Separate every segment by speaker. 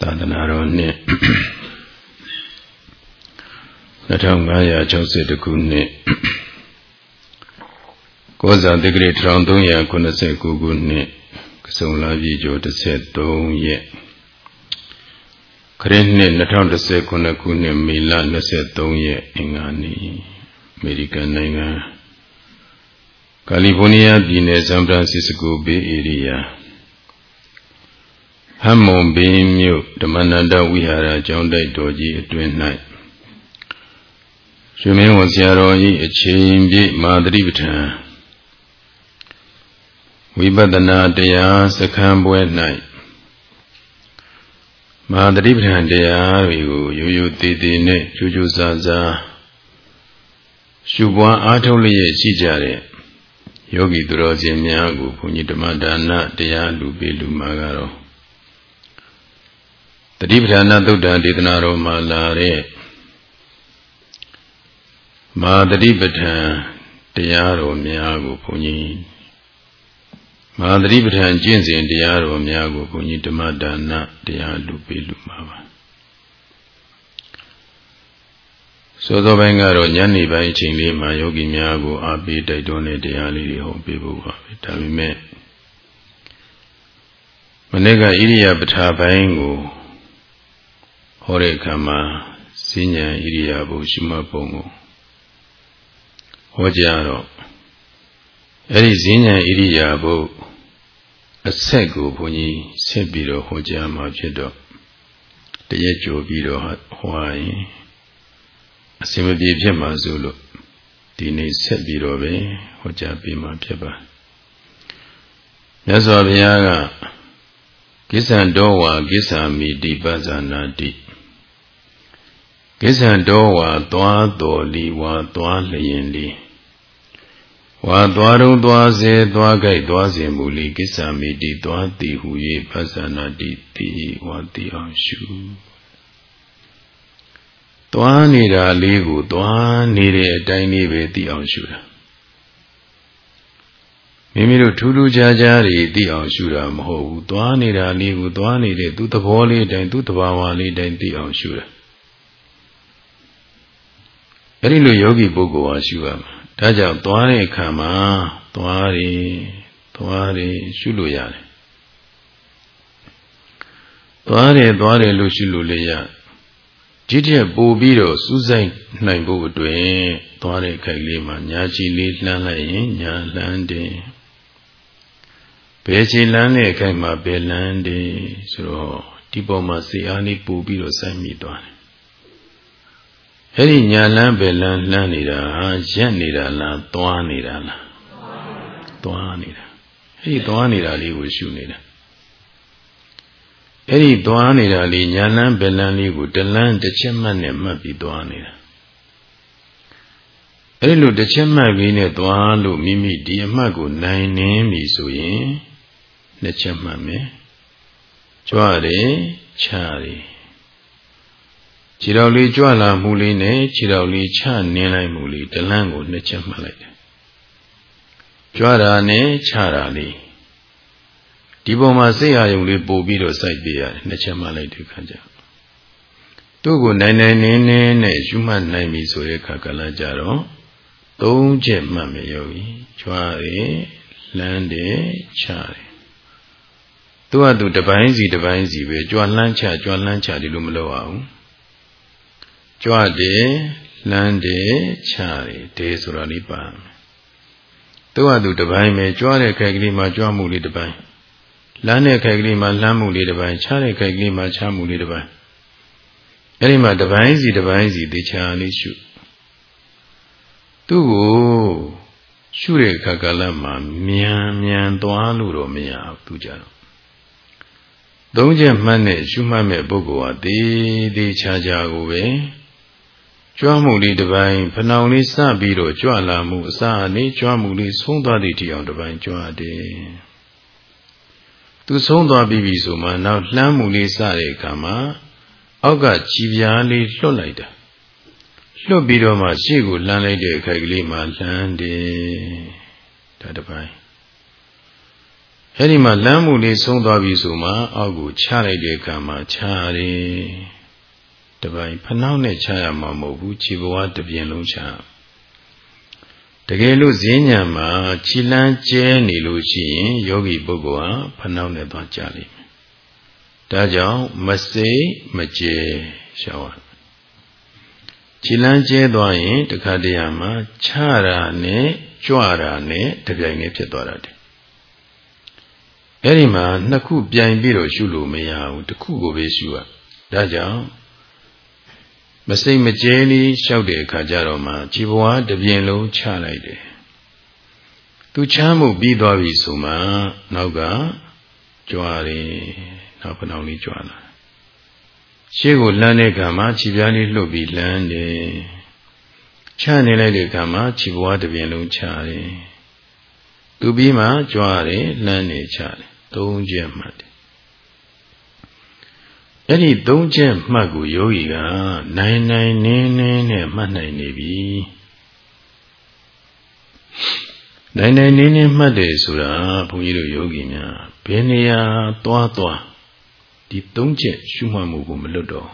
Speaker 1: သာသနာတော်နှစ်2560ခုနှစ်ကောဇာတိဂရိ1389ခုနှစ်ကစုံလာပြည်ကျော်13ရက်ခရစ်နှစ်2019ခုနှစ်မေလ23ရက်အင်္ဂါနေ့အမေရိကန်နိုင်ငံကာလီဖိုးနီးယားပြည်နယ်ဆန်ဖရန်စစ္စကိုဘေးဧရိယာ ဟမ်မွန်ဘင်းမြို့ဓမ္မနန္ဒဝိဟာရကျောင်းတိုက်တော်ကြီးအတွင်၌ရွှေမင်းဝန်ဆရာတော်၏အချိန်ပြည့်မာတိပဋ္ဌာန်ဝိပဿနာတရားစခန်းပွဲ၌မာတိပဋ္ဌာန်တရားတွေကိုရိုးရိုးသေးသေးနဲ့ကြိုးကြိုးစားစားရှုပွားအားထုတ်လျက်ရှိကြတဲ့ယောဂီသူတော်စင်များကိုဘုန်းကြီးဓမ္မဒါနတရားလူပေးလူမှာကတော့ တတိပဌာနာသုတ်တံဒေသနာတော်မှာလာတဲ့မာတတိပဌံတရားတော်များကိုဘုန်းကြီးမာတတိပဌံကျင့်စဉ်တရားတော်များကိုဘုန်းကြီးဓမ္မဒါနတရားလူပေးလူမှာပါစောစောပိုင်းကတော့ညနေပိုင်းအချိန်လေးမှာယောဂီများကိုအားပေးတိုက်တွန်းတဲ့တရားလေးတွေဟောပေးဖို့ပါပဲဒါပေမဲ့မနေ့ကဣရိယာပဋ္ဌာပိုင်းကို ဟောတဲ့အခါမှာစဉ္ညာဣရိယာပုရှိမပုံကိုဟောကြားတော့အဲ့ဒီစဉ္ညာဣရိယာပုအဆက်ကိုဘုန်းကြီးဆက်ပြီးတော့ဟောကြားမှာဖြစ်တော့တရက်ကြိုပြီးတော့ဟောရင်အစင်မပြေဖြစ်မှာဆိုလို့ဒီနေ့ဆက်ပြီးတော့ပဲဟောကြားပေးမှာဖြစ်ပါမြတ်စွာဘုရားကကိစ္ဆံတော်ဝါကိစ္ဆာမိတိပဇာနာတိ ကိစ္ဆံတော်ဝါသွားတော်လီဝါသွားလျင်လီဝါသွားတုံးသွားစေသွားကြိုက်သွားစေမူလီကိစ္ဆာမိတိသွားတိဟူ၍ပဇာနာတိတိဝါတိအောင်ရှုသွားနေတာလေးကိုသွားနေတဲ့အတိုင်းလေးပဲသိအောင်ရှုတာမိမိတို့ထူးထူးခြားခြားတွေသိအောင်ရှုတာမဟုတ်ဘူးသွားနေတာလေးကိုသွားနေတဲ့သူ့သဘောလေးတိုင်းသူ့တဘာဝလေးတိုင်းသိအောင်ရှုတာ အဲ့ဒီလိုယောဂီပုဂ္ဂိုလ်ဟာရှုရမှာဒါကြောင့်သွားတဲ့အခါမှာသွားတယ်သွားတယ်ရှုလို့ရတယ်သွားတယ်သွားတယ်လို့ရှုလို့လည်းရတယ်ဒီတည်းပို့ပြီးတော့စူးစိုက်နိုင်ဖို့အတွက်သွားတဲ့ခိုက်လေးမှာညာချီလေးလှမ်းလိုက်ရင်ညာလှမ်းတယ်ဘယ်ချီလှမ်းတဲ့ခိုက်မှာဘယ်လှမ်းတယ်ဆိုတော့ဒီပေါ်မှာစေအားလေးပို့ပြီးတော့စိုက်မိသွားတယ် အဲ့ဒီညာလန်းဘယ်လန်းလှမ်းနေတာရက်နေတာလားသွားနေတာလားသွားနေတာအဲ့ဒီသွားနေတာလေးကိုရှုနေတာအဲ့ဒီသွားနေတာလေးညာလန်းဘယ်လန်းလေးကိုတလန်းတစ်ချက်မှတ်နဲ့မှတ်ပြီးသွားနေတာအဲ့ဒီလိုတစ်ချက်မှတ်ပြီးနဲ့သွားလို့မိမိဒီအမှတ်ကိုနိုင်နေပြီဆိုရင်နှစ်ချက်မှတ်မယ်ကြွတယ်ချတယ် ခြေတော်လေးကြွလာမှုလေးနဲ့ခြေတော်လေးချနင်းလိုက်မှုလေးတလန်းကိုနှစ်ချက်မှတ်လိုက်တယ်ကြွတာနဲ့ချတာလေးဒီပုံမှာစိတ်အာယုံလေးပို့ပြီးတော့စိုက်ပြရတယ်နှစ်ချက်မှတ်လိုက်တဲ့ခါကျသူ့ကိုနိုင်နိုင်နင်းနင်းနဲ့ယူမှတ်နိုင်ပြီဆိုတဲ့ခါကလည်းကြတော့သုံးချက်မှတ်မရောပြီကြွားတယ်လမ်းတယ်ချတယ်သူကသူတပိုင်းစီတပိုင်းစီပဲကြွားလှမ်းချကြွားလှမ်းချဒီလိုမလုပ်အောင် ကြွတယ်လမ်းတယ်ချတယ်ဒေဆိုတာလေးပါသူကသူတပိုင်းပဲကြွတဲ့ခိုက်ကလေးမှာကြွမှုလေးတပိုင်းလမ်းတဲ့ခိုက်ကလေးမှာလမ်းမှုလေးတပိုင်းချတဲ့ခိုက်ကလေးမှာချမှုလေးတပိုင်းအဲ့ဒီမှာတပိုင်းစီတပိုင်းစီတေချာလေးရှုသူ့ကိုရှုတဲ့အခါကလည်းမှမြန်မြန်သွားလို့တော့မရဘူးသူကြတော့သုံးချက်မှတ်နဲ့ရှုမှတ်မဲ့ပုဂ္ဂိုလ်ဟာတေးသေးချာချာကိုပဲ ကြွမှုလေးတစ်ပိုင်းဖဏောင်လေးစပြီးတော့ကြွလာမှုအစအနေကြွမှုလေးဆုံးသွားသည့်တရားတစ်ပိုင်းကြွတယ်သူဆုံးသွားပြီပြီဆိုမှနောက်လှမ်းမှုလေးစတဲ့အခါမှာအောက်ကကြည်ပြားလေးလွတ်လိုက်တာလွတ်ပြီးတော့မှရှေ့ကိုလှမ်းလိုက်တဲ့အခိုက်ကလေးမှာလှမ်းတယ်ဒါတစ်ပိုင်းအအဲ့ဒီမှာလမ်းမှုလေးဆုံးသွားပြီဆိုမှအောက်ကိုချလိုက်တဲ့အခါမှာချရတယ် တပိုင်းဖနှောက်နဲ့ချရမှာမဟုတ်ဘူးခြေဘဝတစ်ပြင်လုံးချတကယ်လို့ဈဉ္ညာမှာခြိလန်းကျဲနေလို့ရှိရင်ယောဂီပုဂ္ဂိုလ်ဟာဖနှောက်နဲ့သွားကြလိမ့်မယ်ဒါကြောင့်မစိတ်မကျဲရှောက်ရခြိလန်းကျဲသွားရင်တခါတည်းမှာချတာနဲ့ကြွတာနဲ့တပြိုင်တည်းဖြစ်သွားတာတယ်အဲ့ဒီမှာနှစ်ခုပြိုင်ပြီးတော့ရှုလို့မရဘူးတစ်ခုကိုပဲရှုရဒါကြောင့် မစိတ်မကျဲလေးလျှောက်တဲ့အခါကျတော့မှជីဘဝတပြင်းလုံးချလိုက်တယ်သူချမ်းမှုပြီးသွားပြီဆိုမှနောက်ကကြွားတယ်နောက်ဖဏောင်လေးကြွားလာရှေ့ကိုလှမ်းတဲ့အခါမှာခြေပြားလေးလှုပ်ပြီးလှမ်းတယ်ချနေလိုက်တဲ့အခါမှာခြေဘဝတပြင်းလုံးချတယ်သူပြီးမှကြွားတယ်လှမ်းနေချတယ်သုံးချက်မှတ်တယ် အဲ့ဒီသုံးချက်မှတ်ကိုယောဂီကနိုင်နိုင်နင်းနင်းနဲ့မှတ်နိုင်နေပြီနိုင်နိုင်နင်းနင်းမှတ်တယ်ဆိုတာဘုန်းကြီးတို့ယောဂီများဘယ်နေရာသွားသွားဒီသုံးချက်ရှုမှတ်မှုကိုမလွတ်တော့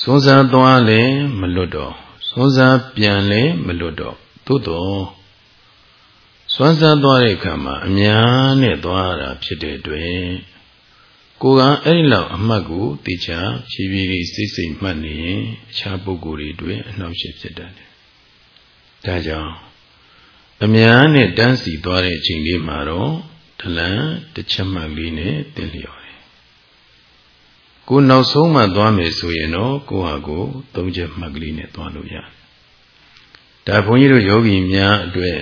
Speaker 1: စွန်းစားသွားလဲမလွတ်တော့စွန်းစားပြန်လဲမလွတ်တော့သို့တော့စွမ်းစားသွားတဲ့အခါမှာအများနဲ့သွားတာဖြစ်တဲ့အတွက် ကိုကအဲ့ဒီလောက်အမှတ်ကိုတေချာဖြည်းဖြည်းလေးစိတ်စိတ်မှတ်နေရင်အခြားပုဂ္ဂိုလ်တွေတွေ့အနှောက်အယှက်ဖြစ်တတ်တယ်။ဒါကြောင့်အများနဲ့တန်းစီသွားတဲ့အချိန်လေးမှာတော့ဒလန်တစ်ချက်မှတ်လေးနဲ့တင်လျော်တယ်။ကိုနောက်ဆုံးမှသွားမယ်ဆိုရင်တော့ကိုဟာကိုသုံးချက်မှတ်ကလေးနဲ့သွားလို့ရတယ်။ဒါဘုန်းကြီးတို့ယောဂီများအတွက်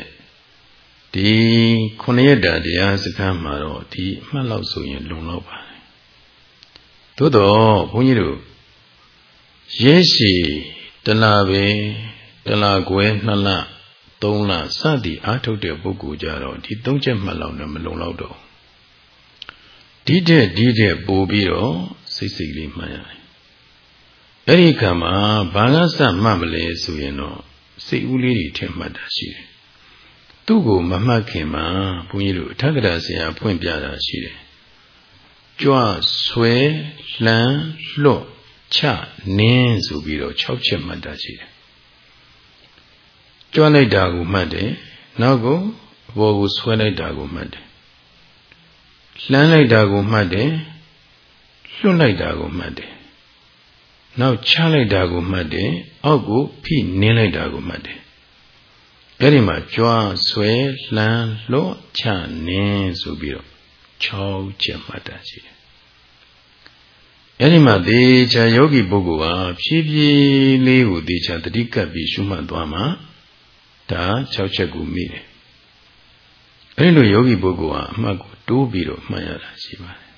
Speaker 1: ဒီခုနှစ်ရက်တာတရားစခန်းမှာတော့ဒီအမှတ်လောက်ဆိုရင်လုံလောက်ပါတယ် သို့တော့ဘုန်းကြီးတို့ရဲရှိတလားပဲတလားခွဲနှစ်လသုံးလစသည်အားထုတ်တဲ့ပုဂ္ဂိုလ်ကြတော့ဒီသုံးချက်မှတ်လောက်နဲ့မလုံလောက်တော့ဒီတဲ့ဒီတဲ့ပို့ပြီးတော့စိတ်စိတ်လေးမှန်ရတယ်အဲ့ဒီခါမှာဘာကစမှတ်မလဲဆိုရင်တော့စိတ်ဦးလေးတွေထင်မှတ်တာရှိတယ်သူ့ကိုမမှတ်ခင်မှာဘုန်းကြီးတို့အထက်ကရာဆရာဖွင့်ပြတာရှိတယ် ကြွဆွဲလှမ်းလွတ်ချနင်းဆိုပြီးတော့6ချက်မှတ်တာရှိတယ်ကြွလိုက်တာကိုမှတ်တယ်နောက်ကိုအပေါ်ကိုဆွဲလိုက်တာကိုမှတ်တယ်လှမ်းလိုက်တာကိုမှတ်တယ်လွတ်လိုက်တာကိုမှတ်တယ်နောက်ချလိုက်တာကိုမှတ်တယ်အောက်ကိုဖိနင်းလိုက်တာကိုမှတ်တယ်အဲ့ဒီမှာကြွားဆွဲလှမ်းလော့ချနင်းဆိုပြီးတော့ 6ချက်မှတ်တာရှိတယ်အဲ့ဒီမှာသေချာယောဂီပုဂ္ဂိုလ်ဟာဖြည်းဖြည်းလေးကိုသေချာတတိကပ်ပြီးရှုမှတ်သွားမှာဒါ6ချက်ကိုမိတယ်အဲ့လိုယောဂီပုဂ္ဂိုလ်ဟာအမှတ်ကိုတိုးပြီးတော့မှတ်ရတာရှိပါတယ်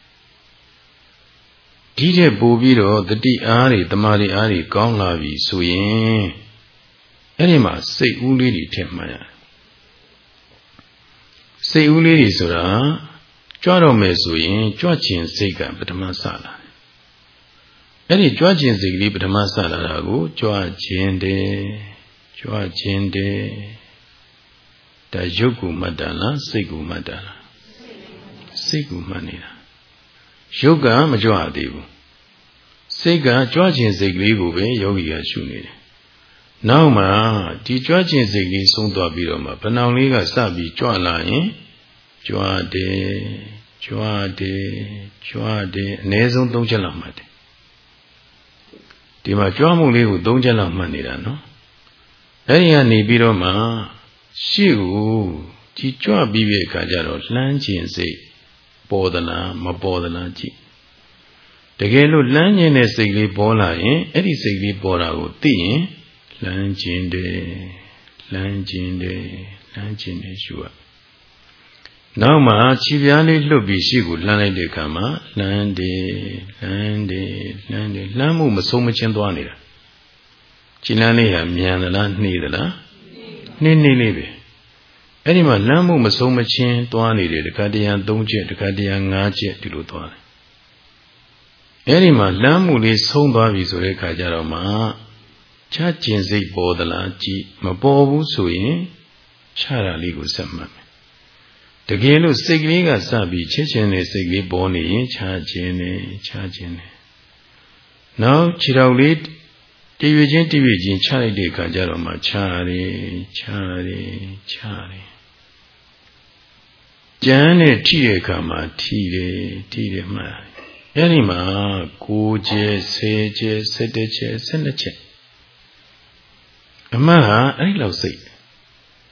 Speaker 1: ဒီတဲ့ပို့ပြီးတော့တတိအားတွေတမာတွေအားတွေကောင်းလာပြီဆိုရင်အဲ့ဒီမှာစိတ်ဦးလေးတွေထည့်မှတ်ရတယ်စိတ်ဦးလေးတွေဆိုတာ ကြွတော့မယ်ဆိုရင်ကြွခြင်းစိတ်ကပထမစလာအဲ့ဒီကြွခြင်းစိတ်ကလေးပထမစလာတာကိုကြွခြင်းတယ်ကြွခြင်းတယ်ဒါရုပ်ကိုမှတ်တာလားစိတ်ကိုမှတ်တာလားစိတ်ကိုမှတ်နေတာရုပ်ကမကြွသေးဘူးစိတ်ကကြွခြင်းစိတ်ကလေးကိုပဲယောဂီကရှုနေတယ်နောက်မှဒီကြွခြင်းစိတ်လေးဆုံးသွားပြီးတော့မှဗနောင်လေးကစပြီးကြွလာရင် ကြွတယ်ကြွတယ်ကြွတယ်အ ਨੇ ဆုံး၃ချက်လောက်မှတ်တယ်ဒီမှာကြွမှုလေးကို၃ချက်လောက်မှတ်နေတာနော်အဲ့ဒီကနေပြီးတော့မှရှေ့ကိုဒီကြွပြီးပြီအခါကျတော့လှမ်းခြင်းစိတ်ပေါ်သလားမပေါ်သလားကြည့်တကယ်လို့လှမ်းခြင်းတဲ့စိတ်လေးပေါ်လာရင်အဲ့ဒီစိတ်လေးပေါ်တာကိုသိရင်လမ်းကျင်တယ်လမ်းကျင်တယ်လမ်းကျင်တယ်ရှုရ နောက်မှခြေပြားလေးလွတ်ပြီးရှိကိုလှမ်းလိုက်တဲ့အခါမှာလှမ်းတယ်လှမ်းတယ်လှမ်းတယ်လှမ်းမှုမဆုံးမချင်းသွားနေတာခြေလမ်းလေးဟာမြန်သလားနှေးသလားနှေးနှေးလေးပဲအဲ့ဒီမှာလမ်းမှုမဆုံးမချင်းသွားနေတယ်တခါတရံ၃ချက်တခါတရံ၅ချက်ဒီလိုသွားတယ်အဲ့ဒီမှာလမ်းမှုလေးဆုံးသွားပြီဆိုတဲ့အခါကျတော့မှချကျင်စိတ်ပေါ်သလားကြည်မပေါ်ဘူးဆိုရင်ချတာလေးကိုဆက်မှတ်မယ် တကယ်လို့စိတ်ကလေးကစပြီးချစ်ခြင်းနဲ့စိတ်ကလေးပေါ်နေရင်ခြားခြင်းနဲ့ခြားခြင်းနဲ့နောက်ခြေတော်လေးတည်ရွချင်းတည်ရွချင်းခြားလိုက်တဲ့အခါကျတော့မှခြားတယ်ခြားတယ်ခြားတယ်ကြမ်းနဲ့ထိတဲ့အခါမှာထိတယ်ထိတယ်မှအဲ့ဒီမှာ9ကျဲ10ကျဲ17ကျဲ12ကျဲအမှန်ဟာအဲ့လောက်စိတ်အ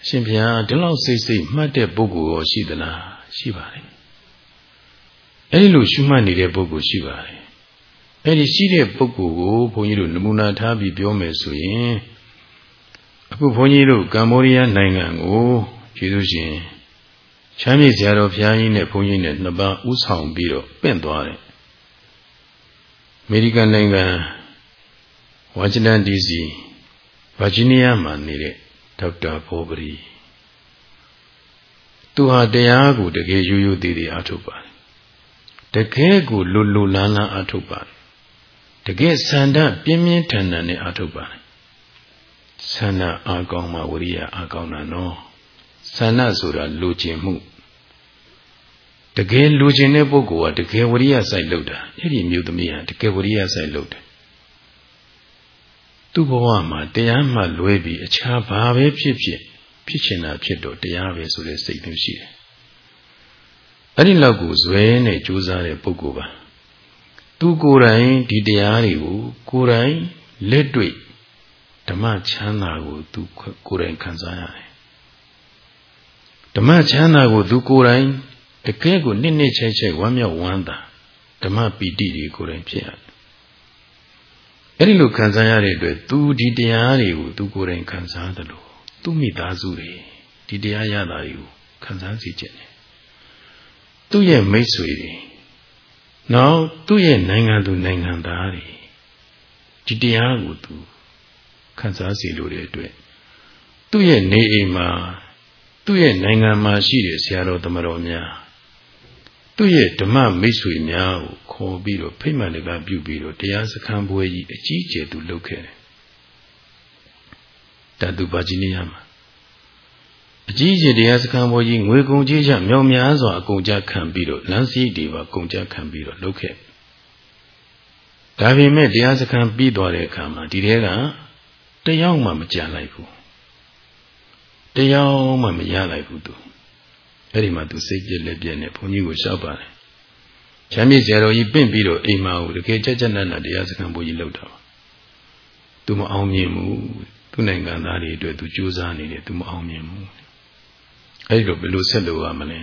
Speaker 1: ရှင်ဘုရားဒီလောက်စိတ်စိတ်မှတ်တဲ့ပုဂ္ဂိုလ်ရောရှိသလားရှိပါတယ်အဲ့ဒီလိုရှုမှတ်နေတဲ့ပုဂ္ဂိုလ်ရှိပါတယ်အဲ့ဒီရှိတဲ့ပုဂ္ဂိုလ်ကိုဘုန်းကြီးတို့နမူနာထားပြီးပြောမယ်ဆိုရင်အခုဘုန်းကြီးတို့ကမ္ဘောဒီးယားနိုင်ငံကိုကျေးဇူးရှင်ချမ်းမြေဆရာတော်ဘုရားကြီးနဲ့ဘုန်းကြီးနဲ့နှစ်ပါးဥဆောင်ပြီးတော့ပင့်သွားတယ်အမေရိကန်နိုင်ငံဝါရှင်တန် DC ဗာဂျီးနီးယားမှာနေတဲ့ ဒေါက်တာဘောပရီသူဟာတရားကိုတကယ်ရိုးရိုးသေးသေးအထုတ်ပါတယ်တကယ်ကိုလွတ်လွတ်လန်းလန်းအထုတ်ပါတယ်တကယ်ဆန္ဒပြင်းပြင်းထန်ထန်နဲ့အထုတ်ပါတယ်ဆန္ဒအာကောင်းမှဝရိယအာကောင်းတာနော်ဆန္ဒဆိုတာလူကျင်မှုတကယ်လူကျင်တဲ့ပုဂ္ဂိုလ်ကတကယ်ဝရိယစိုက်လုပ်တာအဲ့ဒီမျိုးသမီးဟာတကယ်ဝရိယစိုက်လုပ်တယ် သူ့ဘဝမှာတရားမှလွဲပြီးအခြားဘာပဲဖြစ်ဖြစ်ဖြစ်ချင်တာဖြစ်တော့တရားပဲဆိုတဲ့စိတ်မျိုးရှိတယ်အဲ့ဒီလောက်ကိုဇွဲနဲ့ကြိုးစားတဲ့ပုဂ္ဂိုလ်ပါသူကိုယ်တိုင်ဒီတရားတွေကိုကိုယ်တိုင်လက်တွေ့ဓမ္မချမ်းသာကိုသူကိုယ်တိုင်ခံစားရတယ်ဓမ္မချမ်းသာကိုသူကိုယ်တိုင်တကယ်ကိုနှစ်နှစ်ချိုက်ချိုက်ဝမ်းမြောက်ဝမ်းသာဓမ္မပီတိတွေကိုယ်တိုင်ဖြစ်ရတယ် အဲ့ဒီလိုခံစားရတဲ့အတွက်သူဒီတရားတွေကိုသူကိုယ်တိုင်ခံစားသလိုသူမိသားစုတွေဒီတရားရတာတွေကိုခံစားစေခြင်းတယ်သူ့ရဲ့မိတ်ဆွေတွေနောက်သူ့ရဲ့နိုင်ငံသူနိုင်ငံသားတွေဒီတရားကိုသူခံစားစေလိုတဲ့အတွက်သူ့ရဲ့နေအိမ်မှာသူ့ရဲ့နိုင်ငံမှာရှိတဲ့ဆရာတော်သမတော်များ သူ့ရဲ့ဓမ္မမိတ်ဆွေများကိုခေါ်ပြီးတော့ဖိမှန်တကားပြုပြီးတော့တရားစခန်းပွဲကြီးအကြီးကျယ်သူလုပ်ခဲ့တယ်။တတူပါကြီးနေရမှာအကြီးကျယ်တရားစခန်းပွဲကြီးငွေကုန်ကြီးချမြောင်များစွာအကုန်ကြခံပြီးတော့လမ်းစီးတွေပါကုန်ကြခံပြီးတော့လုပ်ခဲ့။ဒါပေမဲ့တရားစခန်းပြီးသွားတဲ့အခါမှာဒီထဲကတယောက်မှမကြံလိုက်ဘူး။တယောက်မှမရလိုက်ဘူးသူ။ အဲ့ဒီမှာသူစိတ်ပြက်လက်ပြက်နဲ့ဘုန်းကြီးကိုရှောက်ပါတယ်ချမ်းမြေဆရာတော်ကြီးပင့်ပြီးတော့အိမ်မှာကိုတကယ်ကြက်ကြက်နက်နက်တရားစခန်းဘုန်းကြီးလှုပ်တာပါသူမအောင်မြင်ဘူးသူနိုင်ငံသားတွေအတွက်သူကြိုးစားနေတယ်သူမအောင်မြင်ဘူးအဲ့ဒီတော့ဘယ်လိုဆက်လုပ်ရမလဲ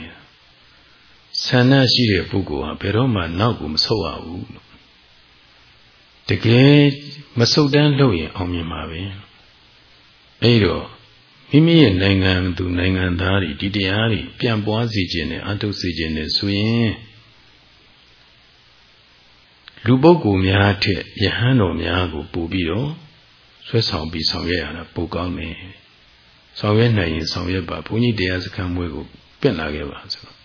Speaker 1: ဆန္ဒရှိတဲ့ပုဂ္ဂိုလ်ဟာဘယ်တော့မှနောက်ကိုမဆုတ်ရဘူးတကယ်မဆုတ်တန်းလုပ်ရင်အောင်မြင်မှာပဲအဲ့တော့ မိမိရဲ့နိုင်ငံသူနိုင်ငံသားတွေဒီတရားတွေပြန်ပွားစေခြင်းနဲ့အထုတ်စေခြင်းနဲ့ဆိုရင်လူပုဂ္ဂိုလ်များထက်ယဟန်တော်များကိုပူပြီးတော့ဆွဲဆောင်ပြီးဆောင်ရွက်ရတာပိုကောင်းတယ်။ဆောင်ရွက်နိုင်ရင်ဆောင်ရွက်ပါဘုန်းကြီးတရားစခန်းမွေးကိုပြင့်လာခဲ့ပါဆိုတော့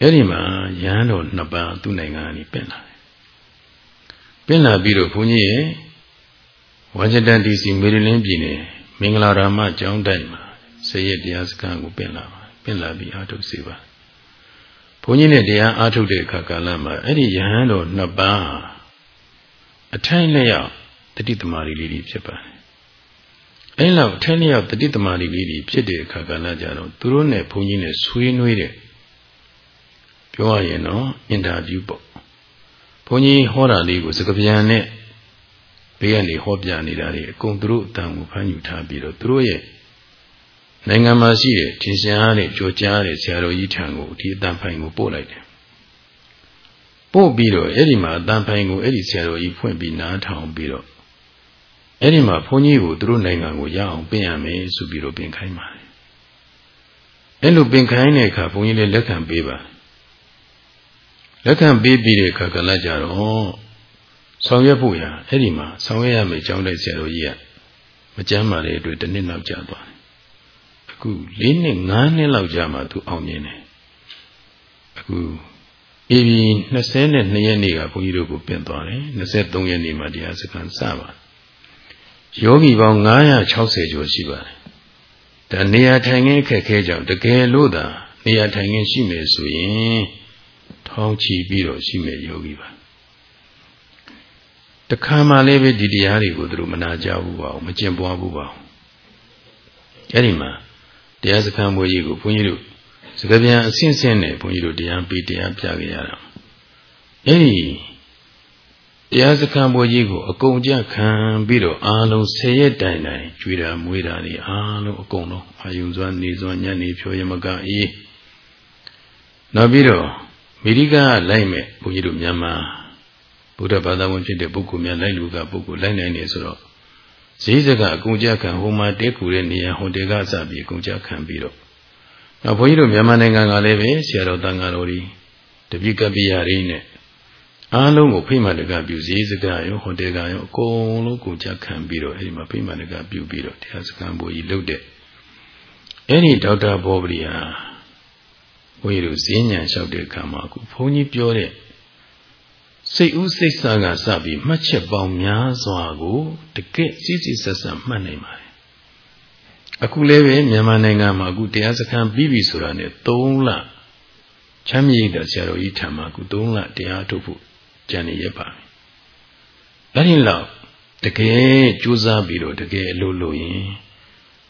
Speaker 1: အဲ့ဒီမှာယဟန်တော်နှစ်ပါးသူ့နိုင်ငံကနေပြင့်လာတယ်။ပြင့်လာပြီးတော့ဘုန်းကြီးရဲ့ဝါရှင်တန်ဒီစီမေရီလင်းပြည်နယ် မင်္ဂလာရမကျောင်းတိုက်မှာဆရစ်တရားစခန်းကိုပင်လာပါပင်လာပြီးအာထုတ်စီပါဘုန်းကြီးနဲ့တရားအာထုတ်တဲ့အခါကာလမှာအဲ့ဒီယဟန်တော်နှစ်ပါးအထိုင်လျောက်တတိတမာရီလေးတွေဖြစ်ပါတယ်အဲ့လောက်အထိုင်လျောက်တတိတမာရီလေးတွေဖြစ်တဲ့အခါကာလကြတော့သူတို့နဲ့ဘုန်းကြီးနဲ့ဆွေးနွေးတဲ့ပြောရရင်တော့အင်တာဗျူးပေါ့ဘုန်းကြီးဟောတာလေးကိုစကားပြန်နဲ့ ဘေးကနေဟောပြနေတာတွေအကုန်သူတို့အတန်ကိုဖမ်းယူထားပြီးတော့သူတို့ရဲ့နိုင်ငံမှာရှိတဲ့ထင်ရှားတဲ့ကြောကြားတဲ့ဆရာတော်ကြီးထံကိုဒီအတန်ဖိုင်ကိုပို့လိုက်တယ်ပို့ပြီးတော့အဲ့ဒီမှာအတန်ဖိုင်ကိုအဲ့ဒီဆရာတော်ကြီးဖွင့်ပြီးနားထောင်ပြီးတော့အဲ့ဒီမှာဘုန်းကြီးကိုသူတို့နိုင်ငံကိုရအောင်ပြင်ရမယ်ဆိုပြီးတော့ပြင်ခိုင်းပါတယ်အဲ့လိုပြင်ခိုင်းတဲ့အခါဘုန်းကြီးလည်းလက်ခံပေးပါလက်ခံပေးပြီးတဲ့အခါကလည်းကြတော့ ဆောင်ရွက်ဖို့ရအဲ့ဒီမှာဆောင်ရွက်ရမယ်ကြောင်းတဲ့ဆရာတော်ကြီးကမကြမ်းပါတဲ့အတွက်တစ်နှစ်နောက်ကြာသွားတယ်အခု၄နှစ်၅နှစ်လောက်ကြာမှသူအောင်မြင်တယ်အခုအေဘီ22ရက်နေ့ကဘုန်းကြီးတို့ကိုပြင်သွားတယ်23ရက်နေ့မှတရားစခန်းစပါယောဂီပေါင်း960ကျော်ရှိပါတယ်ဒါနေရာထိုင်ခင်းအခက်ခဲကြောင့်တကယ်လို့သာနေရာထိုင်ခင်းရှိမယ်ဆိုရင်ထောင်းချီပြီးတော့ရှိမယ်ယောဂီပါ တခါမှလည်းပဲဒီတရားတွေကိုသူတို့မနာကြဘူးပါဘူးမကျင့်ပွားဘူးပါဘူးအဲ့ဒီမှာတရားစခန်းဘုန်းကြီးကိုဘုန်းကြီးတို့စကားပြန်အဆင့်ဆင့်နဲ့ဘုန်းကြီးတို့တရားပေးတရားပြခဲ့ရတာအဲ့ဒီတရားစခန်းဘုန်းကြီးကိုအကုန်ကြခံပြီးတော့အားလုံးဆယ်ရက်တိုင်တိုင်ကြွေတာမွေးတာတွေအားလုံးအကုန်လုံးအာယုံစွာနေစွာညနေဖြောရမကအေးနောက်ပြီးတော့အမေရိကလိုက်မဲ့ဘုန်းကြီးတို့မြန်မာ ဗုဒ္ဓဘာသာဝင်ဖြစ်တဲ့ပုဂ္ဂိုလ်များလိုက်လူကပုဂ္ဂိုလ်လိုက်နိုင်နေဆိုတော့ဈေးစကအကုန်ကြခံဟိုမှာတဲကူတဲ့နေရာဟိုတဲကစပြီးအကုန်ကြခံပြီးတော့နောက်ဘုန်းကြီးတို့မြန်မာနိုင်ငံကလည်းပဲဆရာတော်တန်ဃာတော်ကြီးတပိကပိယရင်းနဲ့အားလုံးကိုဖိမှန်တကပြုဈေးစကရောဟိုတဲကရောအကုန်လုံးကိုကြခံပြီးတော့အဲဒီမှာဖိမှန်တကပြုပြီးတော့တရားစခန်းဘုန်းကြီးလုပ်တဲ့အဲ့ဒီဒေါက်တာဘောပရိယာဘုန်းကြီးတို့ဈဉ္ဉံလျှောက်တဲ့အခါမှာအခုဘုန်းကြီးပြောတဲ့ စိတ်ဥစိတ်ဆာကစပြီးမှတ်ချက်ပေါင်းများစွာကိုတကယ့်စိစိဆက်ဆက်မှတ်နိုင်ပါတယ်အခုလည်းပဲမြန်မာနိုင်ငံမှာအခုတရားစခန်းပြီးပြီဆိုတာနဲ့3လချမ်းမြေ့တဲ့ဆရာတော်ကြီးထံမှာအခု3လတရားထုတ်ဖို့ကြံနေရပါပြီအဲဒီလောက်တကယ်ကြိုးစားပြီးတော့တကယ်အလုပ်လုပ်ရင်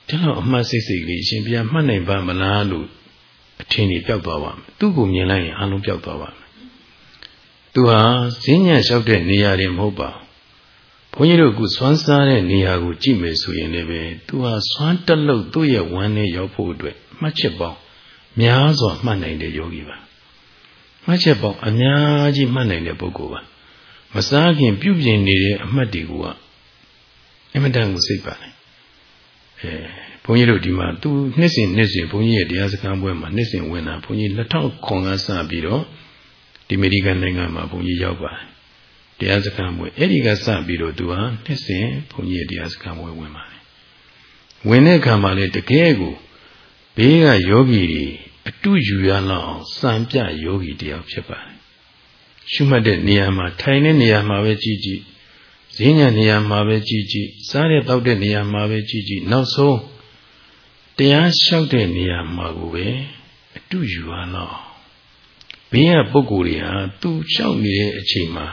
Speaker 1: ဒီလောက်အမှတ်စိတ်စိတ်ကလေးအရှင်ဘုရားမှတ်နိုင်ပါမလားလို့အထင်ကြီးပျောက်သွားပါမယ်သူ့ကိုမြင်လိုက်ရင်အလုံးပျောက်သွားပါမယ် သူဟာဈဉ္ညာလျှောက်တဲ့နေရာတွေမဟုတ်ပါဘုန်းကြီးတို့ကစွမ်းစားတဲ့နေရာကိုကြည့်မယ်ဆိုရင်လည်းပဲသူဟာစွမ်းတလုတ်သူ့ရဲ့ဝမ်းနဲ့ရောက်ဖို့အတွက်မှတ်ချက်ပေါင်းများစွာမှတ်နိုင်တဲ့ယောဂီပါမှတ်ချက်ပေါင်းအများကြီးမှတ်နိုင်တဲ့ပုဂ္ဂိုလ်ပါမစားခင်ပြုပြင်နေတဲ့အမှတ်တွေကအင်မတန်ကိုစိတ်ပါလေအဲဘုန်းကြီးတို့ဒီမှာသူနှစ်စဉ်နှစ်စဉ်ဘုန်းကြီးရဲ့တရားစခန်းပွဲမှာနှစ်စဉ်ဝင်တာဘုန်းကြီး2000ခွန်ကစပြီးတော့ ဒီအမေရိကန်နိုင်ငံမှာဘုန်းကြီးရောက်ပါတယ်တရားစခန်းပွဲအဲ့ဒီကစပြီးတော့သူဟာနှစ်စဉ်ဘုန်းကြီးရဲ့တရားစခန်းပွဲဝင်ပါတယ်ဝင်တဲ့အခါမှာလေတကယ်ကိုဘေးကယောဂီတွေအတူယူရလောက်အောင်စံပြယောဂီတယောက်ဖြစ်ပါတယ်ရှုမှတ်တဲ့နေရာမှာထိုင်တဲ့နေရာမှာပဲကြည့်ကြည့်ဈဉ္ညာနေရာမှာပဲကြည့်ကြည့်စားတဲ့တောက်တဲ့နေရာမှာပဲကြည့်ကြည့်နောက်ဆုံးတရားလျှောက်တဲ့နေရာမှာကိုပဲအတူယူရတော့ ဘေးကပုဂ္ဂိုလ်တွေဟာသူလျှောက်နေတဲ့အချိန်မှာ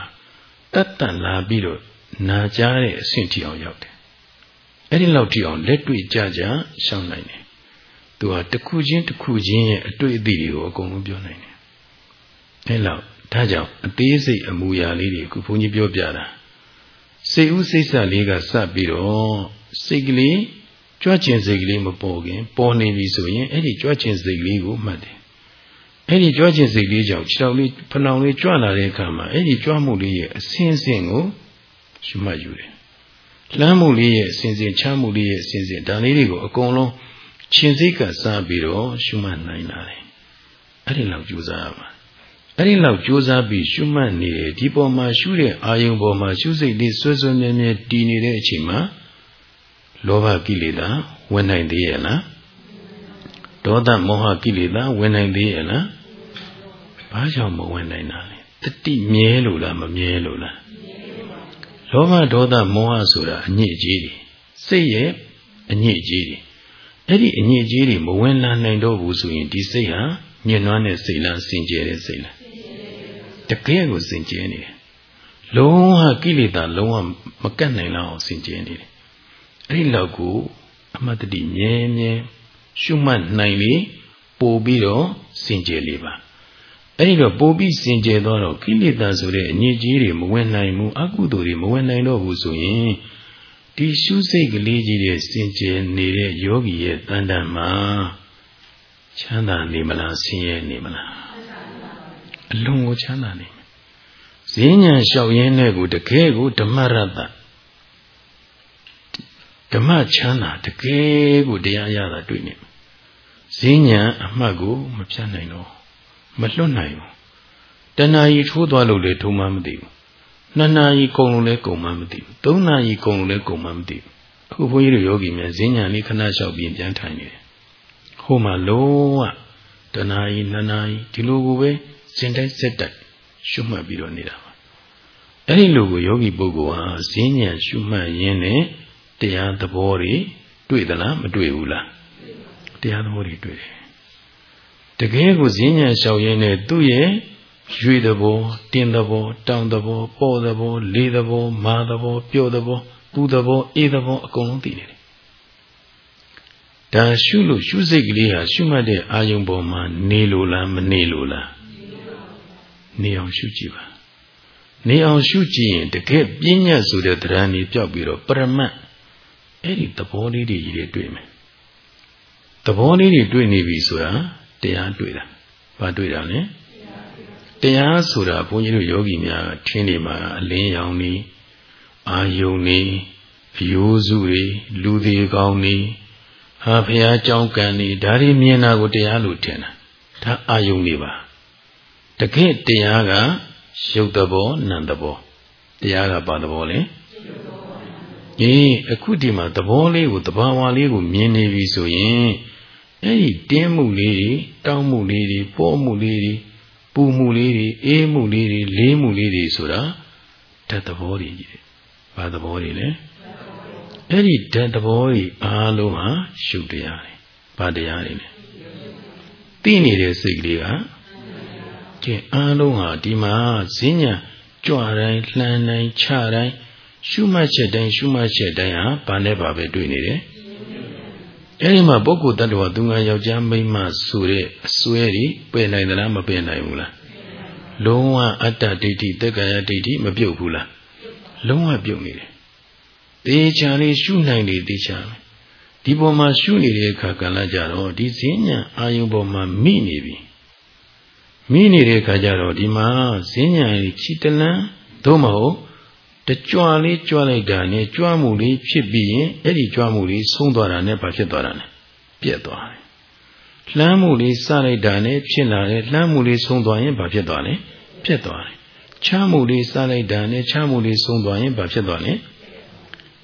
Speaker 1: တတ်တန်လာပြီးတော့နာကြားတဲ့အဆင့်ထိအောင်ရောက်တယ်အဲ့ဒီလောက်ထိအောင်လက်တွေ့ကြကြရှောင်နိုင်တယ်သူဟာတစ်ခုချင်းတစ်ခုချင်းရဲ့အတွေ့အသည့်တွေကိုအကုန်လုံးပြောနိုင်တယ်အဲ့လောက်ဒါကြောင့်အသေးစိတ်အမူအရာလေးတွေခုဘုန်းကြီးပြောပြတာစိတ်ဥစိတ်ဆလေးကစပြီးတော့စိတ်ကလေးကြွချင်စိတ်ကလေးမပေါ်ခင် ပေါ်နေပြီဆိုရင်အဲ့ဒီကြွချင်စိတ်လေးကိုမှတ်တယ် အဲ့ဒီကြွချင်စိတ်လေးကြောင့်ခြေတော်လေးဖနောင်လေးကြွလာတဲ့အခါမှာအဲ့ဒီကြွမှုလေးရဲ့အစင်းစင်းကိုရှုမှတ်ယူတယ်လှမ်းမှုလေးရဲ့အစင်းစင်းချမ်းမှုလေးရဲ့အစင်းစင်းဒါလေးတွေကိုအကုန်လုံးချင်းစိတ်ကစားပြီးတော့ရှုမှတ်နိုင်လာတယ်အဲ့ဒီလောက်ကြိုးစားရပါအဲ့ဒီလောက်ကြိုးစားပြီးရှုမှတ်နေတယ်ဒီပေါ်မှာရှုတဲ့အာယုံပေါ်မှာရှုစိတ်လေးဆွဲဆွဲမြဲမြဲတည်နေတဲ့အချိန်မှာလောဘကိလေသာဝင်နိုင်သေးရဲ့လားဒေါသမောဟကိလေသာဝင်နိုင်သေးရဲ့လား ဘာကြောင့်မဝင်နိုင်တာလဲတတိမြဲလို့လားမမြဲလို့လားလောဘဒေါသမောဟဆိုတာအညစ်အကြေးတွေစိတ်ရဲ့အညစ်အကြေးတွေအဲ့ဒီအညစ်အကြေးတွေမဝင်လာနိုင်တော့ဘူးဆိုရင်ဒီစိတ်ဟာညှဉ်းနှွမ်းတဲ့စိတ်လားစင်ကြယ်တဲ့စိတ်လားတကယ်ကိုစင်ကြယ်နေတယ်လုံးဝကိလေသာလုံးဝမကတ်နိုင်လောက်အောင်စင်ကြယ်နေတယ်အဲ့ဒီလောက်ကိုအမတ်တတိမြဲမြဲရှုမှတ်နိုင်လေပို့ပြီးတော့စင်ကြယ်လေပါ အဲ့ဒီတော့ပို့ပြီးစင်ကြယ်သွားတော့ကိလေသာဆိုတဲ့အညစ်အကြေးတွေမဝင်နိုင်ဘူးအကုသိုလ်တွေမဝင်နိုင်တော့ဘူးဆိုရင်ဒီရှုစိတ်ကလေးကြီးတဲ့စင်ကြယ်နေတဲ့ယောဂီရဲ့တန်တန်မှာချမ်းသာနေမလားဆင်းရဲနေမလားအလုံးကိုချမ်းသာနေဈဉ္ဉံလျှောက်ရင်းနဲ့ကိုတကယ်ကိုဓမ္မရတ္တဓမ္မချမ်းသာတကယ်ကိုတရားရတာတွေ့နေဈဉ္ဉံအမှတ်ကိုမဖြတ်နိုင်တော့ မလွတ်နိုင်ဘူးတဏှာကြီးထိုးသွားလို့လေထုံမှမသိဘူးနှစ်နာရီကုန်လို့လဲကုန်မှမသိဘူးသုံးနာရီကုန်လို့လဲကုန်မှမသိဘူးအခုဘုန်းကြီးတို့ယောဂီများဈဉ္ဉံလေးခဏလျှောက်ပြီးပြန်ထိုင်နေတယ်ဟိုမှာလုံးဝတဏှာကြီးနှစ်နာရီဒီလိုကိုပဲစင်တိုက်စက်တိုက်ရှုမှတ်ပြီးတော့နေတာပါအဲ့ဒီလိုကိုယောဂီပုဂ္ဂိုလ်ဟာဈဉ္ဉံရှုမှတ်ရင်းနဲ့တရားသဘောတွေတွေ့သလားမတွေ့ဘူးလားတရားသဘောတွေတွေ့တယ် တတကယ်ကိုဈဉ္ညာလျှောက်ရင်းနဲ့သူ့ရဲ့ရွေသဘောတင်းသဘောတောင်သဘောပေါ်သဘောလေးသဘောမာသဘောပျော့သဘောပူသဘောအေးသဘောအကုန်လုံးသိနေတယ်ဒါရှုလို့ရှုစိတ်ကလေးဟာရှုမှတ်တဲ့အာယုံပေါ်မှာနေလို့လားမနေလို့လားနေအောင်ရှုကြည့်ပါနေအောင်ရှုကြည့်ရင်တကယ်ပြဉ္ညာဆိုတဲ့တရားနေပြောက်ပြီးတော့ပရမတ်အဲ့ဒီသဘောလေးတွေကြီးတွေတွေ့မယ်သဘောလေးတွေတွေ့နေပြီဆိုတာ တရားတွေ့တာဘာတွေ့တာလဲတရားဆိုတာဘုန်းကြီးတို့ယောဂီများထင်းနေမှာအလင်းရောင်နေအာယုန်နေအယိုးစုတွေလူသေးကောင်းနေဟာဖះကြောင်းကံနေဒါတွေမြင်တာကိုတရားလို့ထင်တာဒါအာယုန်နေပါတကယ့်တရားကရုပ်တဘောနာမ်တဘောတရားကဘာတဘောလဲဟင်းအခုဒီမှာသဘောလေးကိုသဘာဝလေးကိုမြင်နေပြီဆိုရင် အဲ့ဒီတင်းမှုလေးတွေတောင်းမှုလေးတွေပေါ်မှုလေးတွေပူမှုလေးတွေအေးမှုလေးတွေလေးမှုလေးတွေဆိုတာဓာတ်သဘောတွေကြီးတယ်ဘာသဘောတွေလဲအဲ့ဒီဓာတ်သဘောတွေအားလုံးဟာရှုတရားတွေဘာတရားတွေလဲသိနေတဲ့စိတ်ကလေးကကျင်အားလုံးဟာဒီမှာဈဉ္ညာကြွတိုင်းလှမ်းတိုင်းခြတိုင်းရှုမှတ်ချက်တိုင်းရှုမှတ်ချက်တိုင်းဟာဘာနဲ့ဘာပဲတွေ့နေတယ် အဲဒီမှာပုဂ္ဂိုလ်တ attva သူငါယောက်ျားမိန်းမဆိုတဲ့အစွဲတွေပယ်နိုင်သလားမပယ်နိုင်ဘူးလားလုံးဝအတ္တဒိဋ္ဌိတက္ကရာဒိဋ္ဌိမပြုတ်ဘူးလားလုံးဝပြုတ်နေတယ်တေချာလေးရှုနိုင်တယ်တေချာဒီပေါ်မှာရှုနေတဲ့အခါကလည်းကြတော့ဒီဈဉ္ညာအာယုပေါ်မှာမိနေပြီမိနေတဲ့အခါကျတော့ဒီမှာဈဉ္ညာကြီးချီတလန်းသို့မဟုတ် တကြွလေးကြွလိုက်တာနဲ့ကြွမှုလေးဖြစ်ပြီးရင်အဲ့ဒီကြွမှုလေးဆုံးသွားတာနဲ့ဘာဖြစ်သွားတာလဲပြက်သွားတယ်လှမ်းမှုလေးစလိုက်တာနဲ့ဖြစ်လာတယ်လှမ်းမှုလေးဆုံးသွားရင်ဘာဖြစ်သွားလဲပြက်သွားတယ်ချမ်းမှုလေးစလိုက်တာနဲ့ချမ်းမှုလေးဆုံးသွားရင်ဘာဖြစ်သွားလဲ